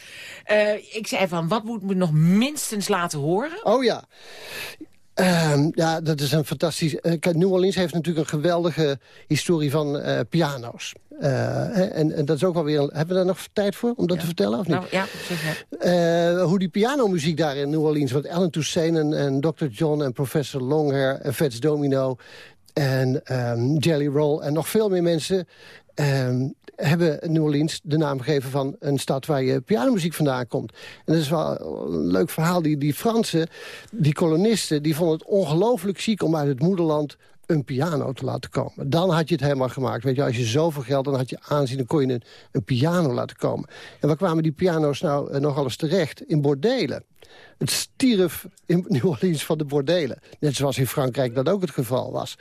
Eh, ik zei van, wat moet me nog minstens laten horen? Oh ja. Ehm, ja, dat is een fantastisch... kijk, New Orleans heeft natuurlijk een geweldige historie van piano's. Eh, en, en dat is ook wel weer... een- hebben we daar nog tijd voor om dat te vertellen, of niet? Nou, ja. Eh, hoe die pianomuziek daar in New Orleans... want Alan Toussaint en, en Dr. John en Professor Longhair... en Fats Domino en ehm, Jelly Roll en nog veel meer mensen... ehm, hebben New Orleans de naam gegeven van een stad waar je pianomuziek vandaan komt. En dat is wel een leuk verhaal. Die, die Fransen, die kolonisten, die vonden het ongelooflijk ziek... om uit het moederland een piano te laten komen. Dan had je het helemaal gemaakt. Weet je, als je zoveel geld, dan had je aanzien... dan kon je een, piano laten komen. En waar kwamen die piano's nou eh, nogal eens terecht? In bordelen. Het stierf in New Orleans van de bordelen. Net zoals in Frankrijk dat ook het geval was.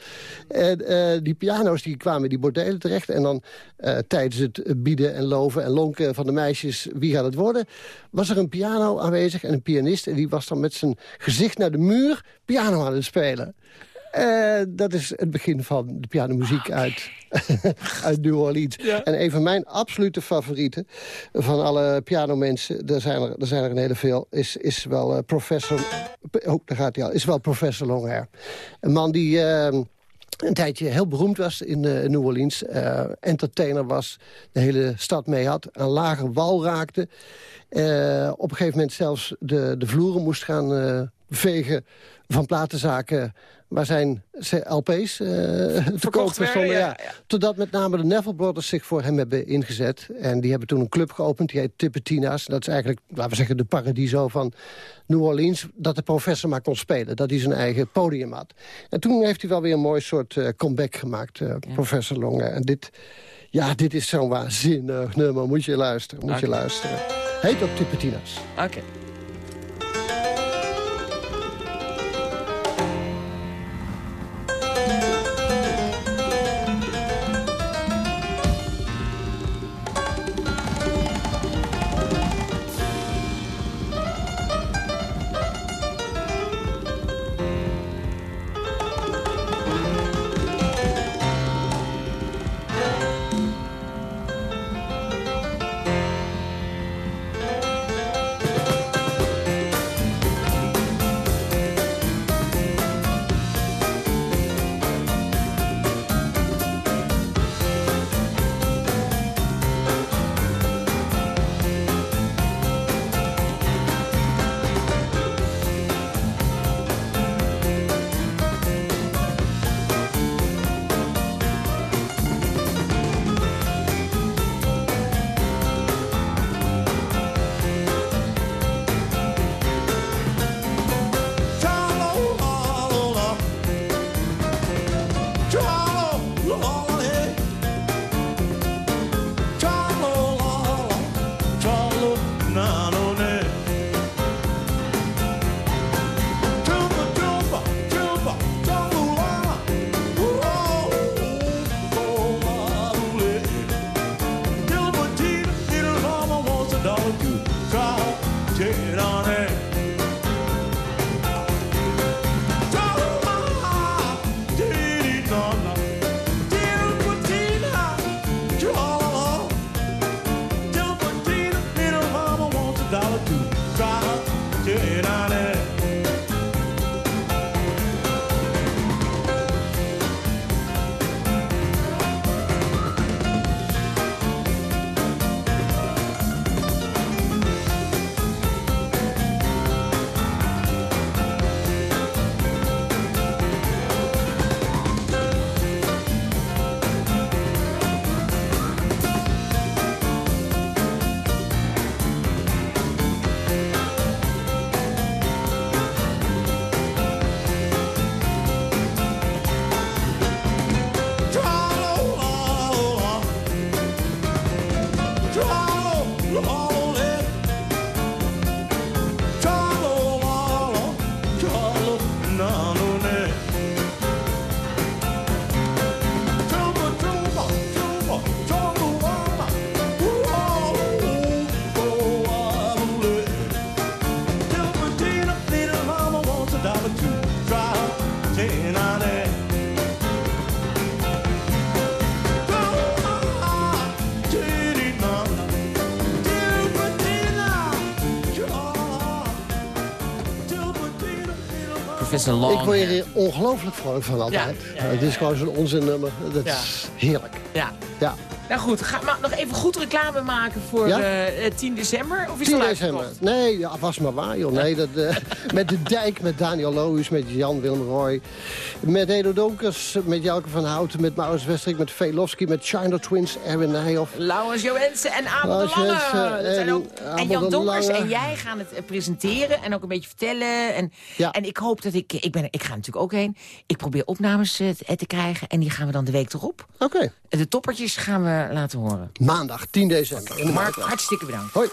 En eh, die piano's die kwamen in die bordelen terecht. En dan eh, tijdens het bieden en loven en lonken van de meisjes... wie gaat het worden? Was er een piano aanwezig en een pianist. En die was dan met zijn gezicht naar de muur piano aan het spelen. Eh, dat is het begin van de pianomuziek uit, uit New Orleans. En een van mijn absolute favorieten van alle pianomensen... er zijn er, er, zijn er een hele veel, is, is wel eh, professor... Oh, daar gaat hij al. Is wel professor Longhair. Een man die... eh, een tijdje heel beroemd was in eh, New Orleans. entertainer was, de hele stad mee had. Een lager wal raakte. Op een gegeven moment zelfs de, de vloeren moest gaan vegen van platenzaken... waar zijn LP's eh te koop stonden. ja, Ja, Totdat met name de Neville Brothers zich voor hem hebben ingezet. En die hebben toen een club geopend, die heet Tippetina's. Dat is eigenlijk, laten we zeggen, de paradiso van New Orleans. Dat de professor maar kon spelen, dat hij zijn eigen podium had. En toen heeft hij wel weer een mooi soort eh, comeback gemaakt, eh, professor Longe. En dit, ja, dit is zo'n waanzinnig nummer. Moet je luisteren, moet je luisteren. Heet ook Tippetina's. Oké. Long. Ik word hier ongelooflijk vrolijk van altijd. Ja, ja, ja, Het is gewoon zo'n onzinnummer. Dat is heerlijk. Ja. Ja. Nou goed, ga maar nog even goed reclame maken voor Ja? eh, eh, 10 december. Of is 10 het al december. Nee, ja, was maar waar, joh. Nee, dat, eh, met De Dijk, met Daniel Lohuis, met Jan Willem Roy. Met Edo Donkers, met Jelke van Houten, met Maurits Westrik, met Velofsky, met China Twins, Erwin Nijhoff. Laurens Joensen en Abel de Lange. Zijn en ook- Abel en Jan Donkers en jij gaan het eh, presenteren en ook een beetje vertellen. En, en ik hoop dat ik... Ik, ben, ik ga natuurlijk ook heen. Ik probeer opnames eh, te, te krijgen en die gaan we dan de week erop. Oké. De toppertjes gaan we laten horen. Maandag, 10 december. Mark, hartstikke bedankt. Hoi.